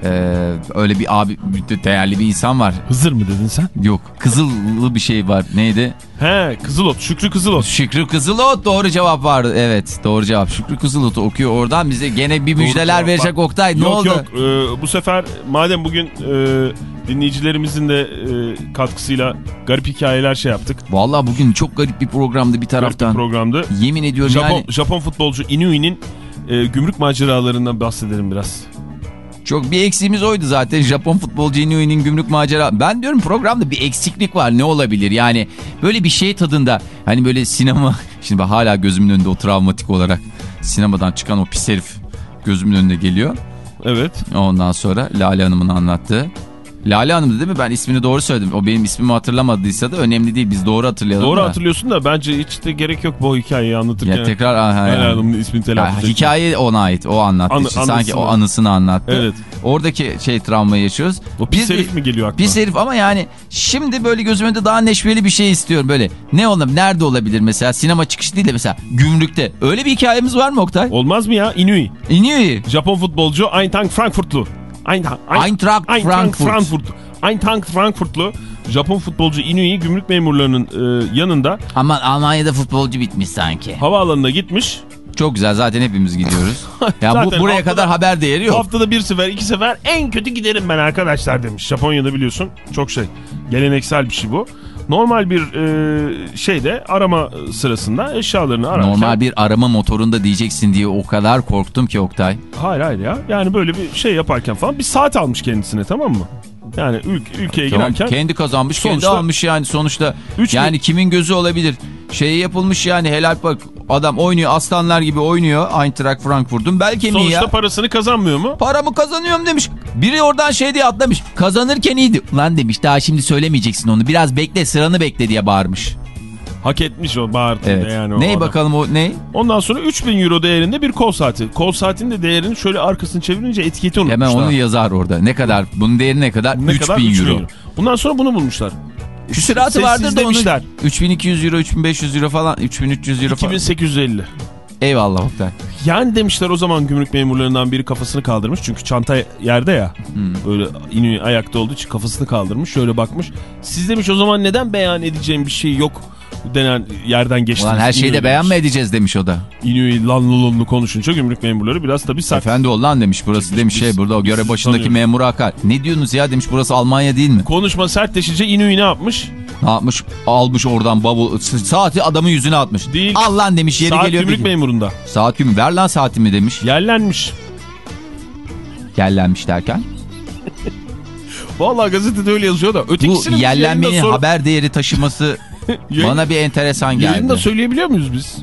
Ee, öyle bir abi değerli bir insan var. Hızır mı dedin sen? Yok kızıllı bir şey var. Neydi? He Kızılot. Şükrü Kızılot. Şükrü Kızılot doğru cevap vardı. Evet doğru cevap. Şükrü Kızılot okuyor oradan bize gene bir müjdeler cevap. verecek Bak- Oktay. Ne yok oldu? yok e, bu sefer madem bugün e, dinleyicilerimizin de e, katkısıyla garip hikayeler şey yaptık. Vallahi bugün çok garip bir programdı bir Garip bir taraftan. programdı. Yemin ediyorum Japon, yani Japon futbolcu Inui'nin e, gümrük maceralarından bahsedelim biraz. Çok bir eksiğimiz oydu zaten. Japon futbolcu Inoue gümrük macera. Ben diyorum programda bir eksiklik var. Ne olabilir? Yani böyle bir şey tadında. Hani böyle sinema. Şimdi bak hala gözümün önünde o travmatik olarak sinemadan çıkan o pis herif gözümün önünde geliyor. Evet. Ondan sonra Lale Hanım'ın anlattığı. Lale Hanım'dı değil mi? Ben ismini doğru söyledim. O benim ismimi hatırlamadıysa da önemli değil. Biz doğru hatırlayalım Doğru da. hatırlıyorsun da bence hiç de gerek yok bu hikayeyi anlatırken. Ya tekrar aha, Lale yani. Hanım'ın ismini Ya, telaffuz etmek. hikaye ona ait. O anlattı. Anı- işte. Sanki o anısını anlattı. Evet. Oradaki şey travmayı yaşıyoruz. O pis Biz- herif mi geliyor aklına? Pis herif ama yani şimdi böyle gözümün önünde daha neşveli bir şey istiyorum böyle. Ne olabilir? Nerede olabilir mesela? Sinema çıkışı değil de mesela gümrükte. Öyle bir hikayemiz var mı Oktay? Olmaz mı ya? Inui. İniyor. Japon futbolcu Eintracht Frankfurtlu. Eintracht, Eintracht Frankfurt. Frankfurt. Eintracht Frankfurtlu Japon futbolcu Inui gümrük memurlarının e, yanında Aman Almanya'da futbolcu bitmiş sanki. havaalanına gitmiş. Çok güzel zaten hepimiz gidiyoruz. ya bu, buraya haftada- kadar haber değeri yok. Haftada bir sefer iki sefer en kötü giderim ben arkadaşlar demiş. Japonya'da biliyorsun çok şey geleneksel bir şey bu. Normal bir e, şeyde arama sırasında eşyalarını ararken. Normal bir arama motorunda diyeceksin diye o kadar korktum ki Oktay. Hayır hayır ya. Yani böyle bir şey yaparken falan bir saat almış kendisine tamam mı? Yani ül- ülkeye Tamam, girerken kendi kazanmış, kendi Sonuçta- almış yani sonuçta. Üç yani bin- kimin gözü olabilir? Şey yapılmış yani helal bak adam oynuyor aslanlar gibi oynuyor Eintracht Frankfurt'un bel kemiği sonuçta ya. parasını kazanmıyor mu? Paramı kazanıyorum demiş. Biri oradan şey diye atlamış. Kazanırken iyiydi. Lan demiş daha şimdi söylemeyeceksin onu. Biraz bekle sıranı bekle diye bağırmış. Hak etmiş o bağırtıyla Evet. yani. o Ney adam. bakalım o ne? Ondan sonra 3000 euro değerinde bir kol saati. Kol saatin de değerini şöyle arkasını çevirince etiketi unutmuşlar. Hemen onu yazar orada. Ne kadar? Bunun değeri ne kadar? Ne 3000 kadar? euro. 3000 Bundan sonra bunu bulmuşlar. Küsuratı vardır da onu. Sessizlemişler. 3200 euro, 3500 euro falan, 3300 euro falan. 2850. Eyvallah Oktay. Yani demişler o zaman gümrük memurlarından biri kafasını kaldırmış. Çünkü çanta yerde ya. Hmm. Böyle iniyor ayakta olduğu için kafasını kaldırmış. Şöyle bakmış. Siz demiş o zaman neden beyan edeceğim bir şey yok denen yerden geçtiniz. Ulan her şeyi de beğenme edeceğiz demiş o da. İniyor lanlı lanlı konuşunca gümrük memurları biraz tabii sert. Efendi ol lan demiş burası demiş biz- şey burada o göre başındaki tanıyoruz. memura akar. Ne diyorsunuz ya demiş burası Almanya değil mi? Konuşma sertleşince İnui ne yapmış? Ne yapmış? Almış oradan bavul saati adamın yüzüne atmış. Değil. Al lan demiş yeri Saat geliyor. gümrük bir- memurunda. Saat gümrük ver lan saatimi demiş. Yerlenmiş. Yerlenmiş derken. Vallahi gazetede öyle yazıyor da. Bu Ötekisini biz yerlenmenin haber değeri taşıması bana bir enteresan Yayında geldi. söyleyebiliyor muyuz biz?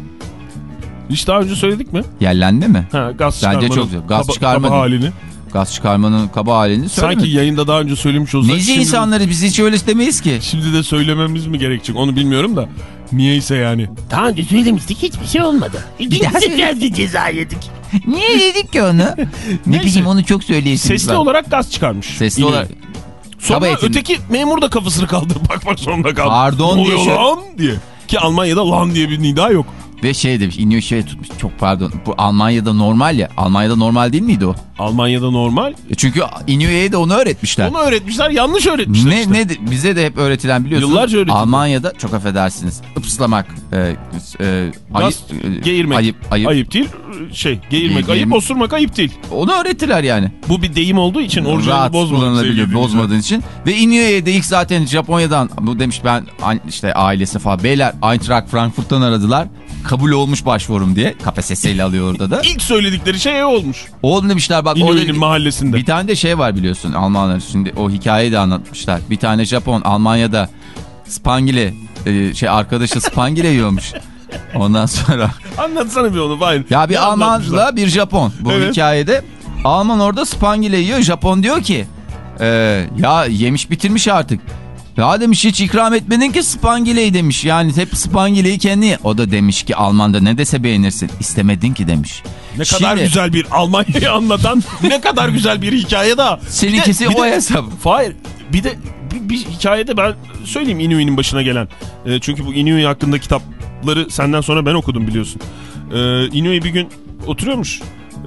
Hiç daha önce söyledik mi? Yerlendi mi? Ha, gaz Bence çok güzel. Gaz kaba, çıkarma kaba değil. halini. Gaz çıkarmanın kaba halini söylemedik. Sanki yayında daha önce söylemiş olsak. Neci şimdi- insanları biz hiç öyle demeyiz ki. Şimdi de söylememiz mi gerekecek onu bilmiyorum da. Niyeyse yani. Daha önce söylemiştik hiçbir şey olmadı. İkinci daha sefer bir ceza yedik. Niye dedik ki onu? ne bileyim onu çok söyleyesiniz. Sesli olarak gaz çıkarmış. Sesli İniyor. olarak. Sonra öteki memur da kafasını kaldırıp bakmak zorunda kaldı. Pardon diye şey- lan diye. Ki Almanya'da lan diye bir nida yok. Ve şey demiş iniyor şey tutmuş. Çok pardon. Bu Almanya'da normal ya. Almanya'da normal değil miydi o? Almanya'da normal. E çünkü İnönü'ye de onu öğretmişler. Onu öğretmişler yanlış öğretmişler Ne işte. ne de- bize de hep öğretilen biliyorsunuz. Yıllarca öğretildi. Almanya'da çok affedersiniz. Islamak e, e, Gaz, ayıp, e, geğirmek. ayıp, ayıp. değil. Şey geğirmek Ge- ayıp osurmak ayıp değil. Onu öğrettiler yani. Bu bir deyim olduğu için orijinali Rahat bozmadık. kullanılabiliyor sevgili bozmadığın için. Ve İnönü'ye de ilk zaten Japonya'dan bu demiş ben işte ailesi falan beyler Eintracht Frankfurt'tan aradılar. Kabul olmuş başvurum diye. KPSS ile alıyor orada da. İlk söyledikleri şey o olmuş. Oğlum demişler bak İnönü'nün mahallesinde. bir tane de şey var biliyorsun Almanlar şimdi o hikayeyi de anlatmışlar. Bir tane Japon Almanya'da Spangile e, şey arkadaşı Spangile yiyormuş. Ondan sonra Anlatsana bir onu Fahir. ya bir Ne? Almanla bir Japon bu Evet. hikayede. Alman orada Spangile yiyor. Japon diyor ki e, ya yemiş bitirmiş artık. Ya demiş hiç ikram etmedin ki Spangile'yi demiş. Yani hep Spangile'yi kendi ye. O da demiş ki Alman'da ne dese beğenirsin. İstemedin ki demiş. Ne kadar Şimdi- güzel bir Almanya'yı anlatan ne kadar güzel bir hikaye daha. Seninkisi Bir de- bir o de- hesap. Hayır bir de bir, bir hikayede ben söyleyeyim Inui'nin başına gelen. E, çünkü bu Inui hakkında kitapları senden sonra ben okudum biliyorsun. E, Inui bir gün oturuyormuş.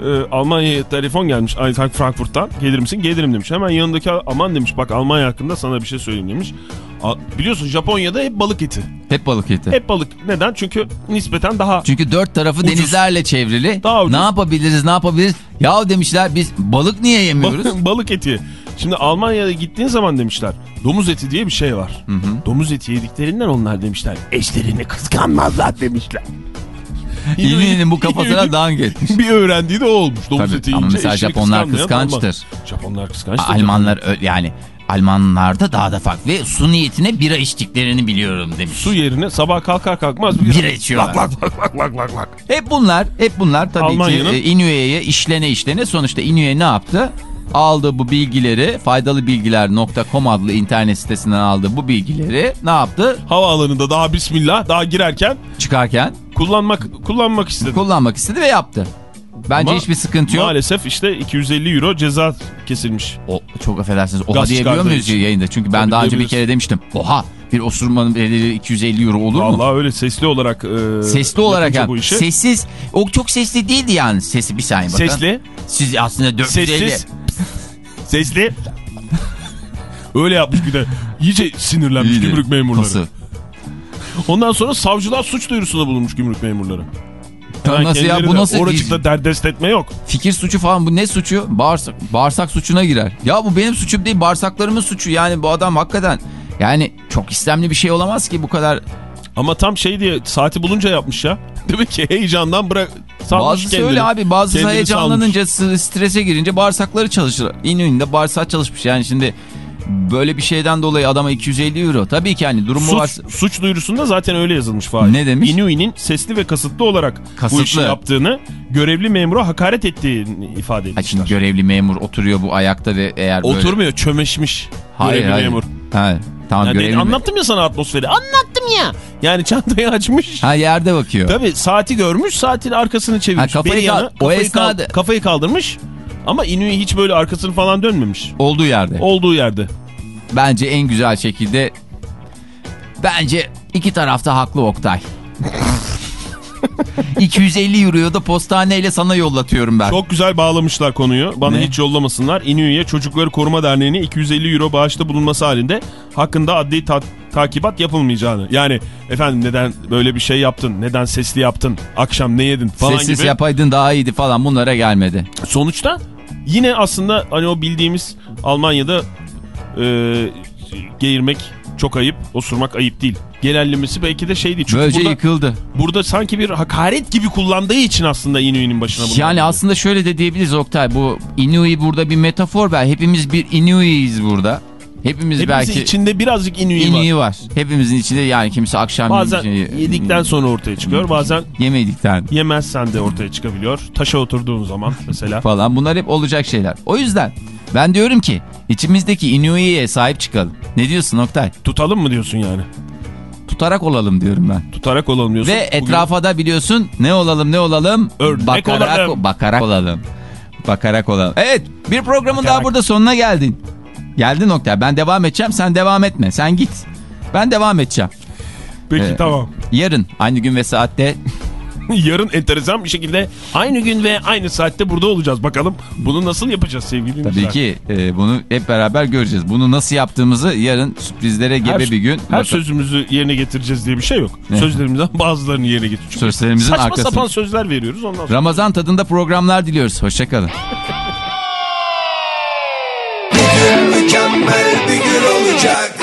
E, Almanya'ya telefon gelmiş Eintracht Frankfurt'tan. Gelir misin? Gelirim demiş. Hemen yanındaki aman demiş bak Almanya hakkında sana bir şey söyleyeyim demiş. A- biliyorsun Japonya'da hep balık eti. Hep balık eti. Hep balık. Neden? Çünkü nispeten daha Çünkü dört tarafı Ucuz. denizlerle çevrili. Daha ucuz. Ne yapabiliriz ne yapabiliriz? Ya demişler biz balık niye yemiyoruz? balık eti. Şimdi Almanya'da gittiğin zaman demişler domuz eti diye bir şey var. Domuz eti yediklerinden onlar demişler. Eşlerini kıskanmazlar demişler. İğnenin bu kafasına dank etmiş. bir öğrendiği de o olmuş. Domuz Tabii, eti ama mesela Japonlar kıskançtır. Japonlar kıskançtır. Almanlar yani Almanlarda daha da farklı. Ve su niyetine bira içtiklerini biliyorum demiş. Su yerine sabah kalkar kalkmaz bir Bira içiyorlar. Lak lak lak lak lak lak. Hep bunlar, hep bunlar tabii ki e, işlene işlene sonuçta Inue ne yaptı? Aldığı bu bilgileri faydalıbilgiler.com adlı internet sitesinden aldığı bu bilgileri ne yaptı? Havaalanında daha bismillah daha girerken Çıkarken kullanmak kullanmak istedi. kullanmak istedi ve yaptı. Bence Ama hiçbir sıkıntı yok. Maalesef işte 250 euro ceza kesilmiş. O, çok affedersiniz. Oha Gaz diyebiliyor muyuz için. yayında? Çünkü ben Tabii daha önce bir kere demiştim. Oha bir osurmanın bedeli 250 euro olur mu? Vallahi öyle sesli olarak e, Sesli olarak yani. bu işi. Sessiz. O çok sesli değildi yani. Sesi bir saniye bakın. Sesli. Siz aslında 450. Sessiz. Sesli. Öyle yapmış bir de. İyice sinirlenmiş İyiydi. gümrük memurları. Nasıl? Ondan sonra savcılar suç duyurusunda bulunmuş gümrük memurları. Hemen nasıl ya bu nasıl? Oracıkta derdest etme yok. Fikir suçu falan bu ne suçu? Bağırsak, bağırsak suçuna girer. Ya bu benim suçum değil bağırsaklarımın suçu. Yani bu adam hakikaten yani çok istemli bir şey olamaz ki bu kadar. Ama tam şey diye saati bulunca yapmış ya. Demek ki heyecandan bırak salmış Bazısı kendini. öyle abi bazısı Kendini heyecanlanınca s- strese girince bağırsakları çalışır. İnönü'nde bağırsak çalışmış yani şimdi böyle bir şeyden dolayı adama 250 euro. Tabii ki hani durumu var. Suç, suç duyurusunda zaten öyle yazılmış Fahir. Ne demiş? Inui'nin sesli ve kasıtlı olarak bu Kasıtlı. işi yaptığını, görevli memura hakaret ettiğini ifade Ha şimdi etmişler. görevli memur oturuyor bu ayakta ve eğer böyle... Oturmuyor, çömeşmiş Hayır, görevli hayır. memur. Ha, tamam Yani me- anlattım ya sana atmosferi. Anlattım ya. Yani çantayı açmış. Ha yerde bakıyor. Tabii saati görmüş, saatin arkasını çevirmiş. Ha, kafayı kal- yana, o kafayı, esnada- kafayı kaldırmış. Ama Inui hiç böyle arkasını falan dönmemiş. Olduğu yerde. Olduğu yerde. Bence en güzel şekilde bence iki tarafta haklı Oktay. 250 euroyu da postaneyle sana yollatıyorum ben. Çok güzel bağlamışlar konuyu. Bana Ne? hiç yollamasınlar. Inui'ye Çocukları Koruma Derneği'ne 250 euro bağışta bulunması halinde hakkında adli ta- takibat yapılmayacağını. Yani efendim neden böyle bir şey yaptın? Neden sesli yaptın? Akşam ne yedin? Falan Sessiz gibi. yapaydın daha iyiydi falan bunlara gelmedi. Sonuçta yine aslında hani o bildiğimiz Almanya'da e, geğirmek çok ayıp, osurmak ayıp değil. Genellemesi belki de şeydi. Çünkü Böylece burada, yıkıldı. burada sanki bir hakaret gibi kullandığı için aslında Inui'nin başına bunu Yani geldi. aslında şöyle de diyebiliriz Oktay. Bu Inui burada bir metafor ver. Hepimiz bir Inui'yiz burada. Hepimiz Hepimizin belki içinde birazcık inüyü var. iniği var. Hepimizin içinde yani kimisi akşam Bazen yiyeceği- yedikten sonra ortaya çıkıyor. Bazen yemedikten yemezsen de ortaya çıkabiliyor. Taşa oturduğun zaman mesela. falan bunlar hep olacak şeyler. O yüzden ben diyorum ki içimizdeki inuiye sahip çıkalım. Ne diyorsun Oktay? Tutalım mı diyorsun yani? Tutarak olalım diyorum ben. Tutarak olalım diyorsun. Ve Bugün etrafa da biliyorsun ne olalım ne olalım? Örnek bakarak, olalım. Bakarak olalım. Bakarak olalım. Evet bir programın daha burada sonuna geldin. Geldin Oktay ben devam edeceğim sen devam etme sen git. Ben devam edeceğim. Peki Ee, tamam. Yarın aynı gün ve saatte Yarın enteresan bir şekilde aynı gün ve aynı saatte burada olacağız. Bakalım bunu nasıl yapacağız sevgili tabii dinleyiciler? ki e, bunu hep beraber göreceğiz. Bunu nasıl yaptığımızı yarın sürprizlere gebe Her- bir gün. Her sözümüzü yerine getireceğiz diye bir şey yok. Sözlerimizden bazılarını yerine getireceğiz. Çünkü Sözlerimizin Saçma arkasında. sapan sözler veriyoruz ondan sonra. Ramazan tadında programlar diliyoruz. Hoşçakalın. Mükemmel bir gün olacak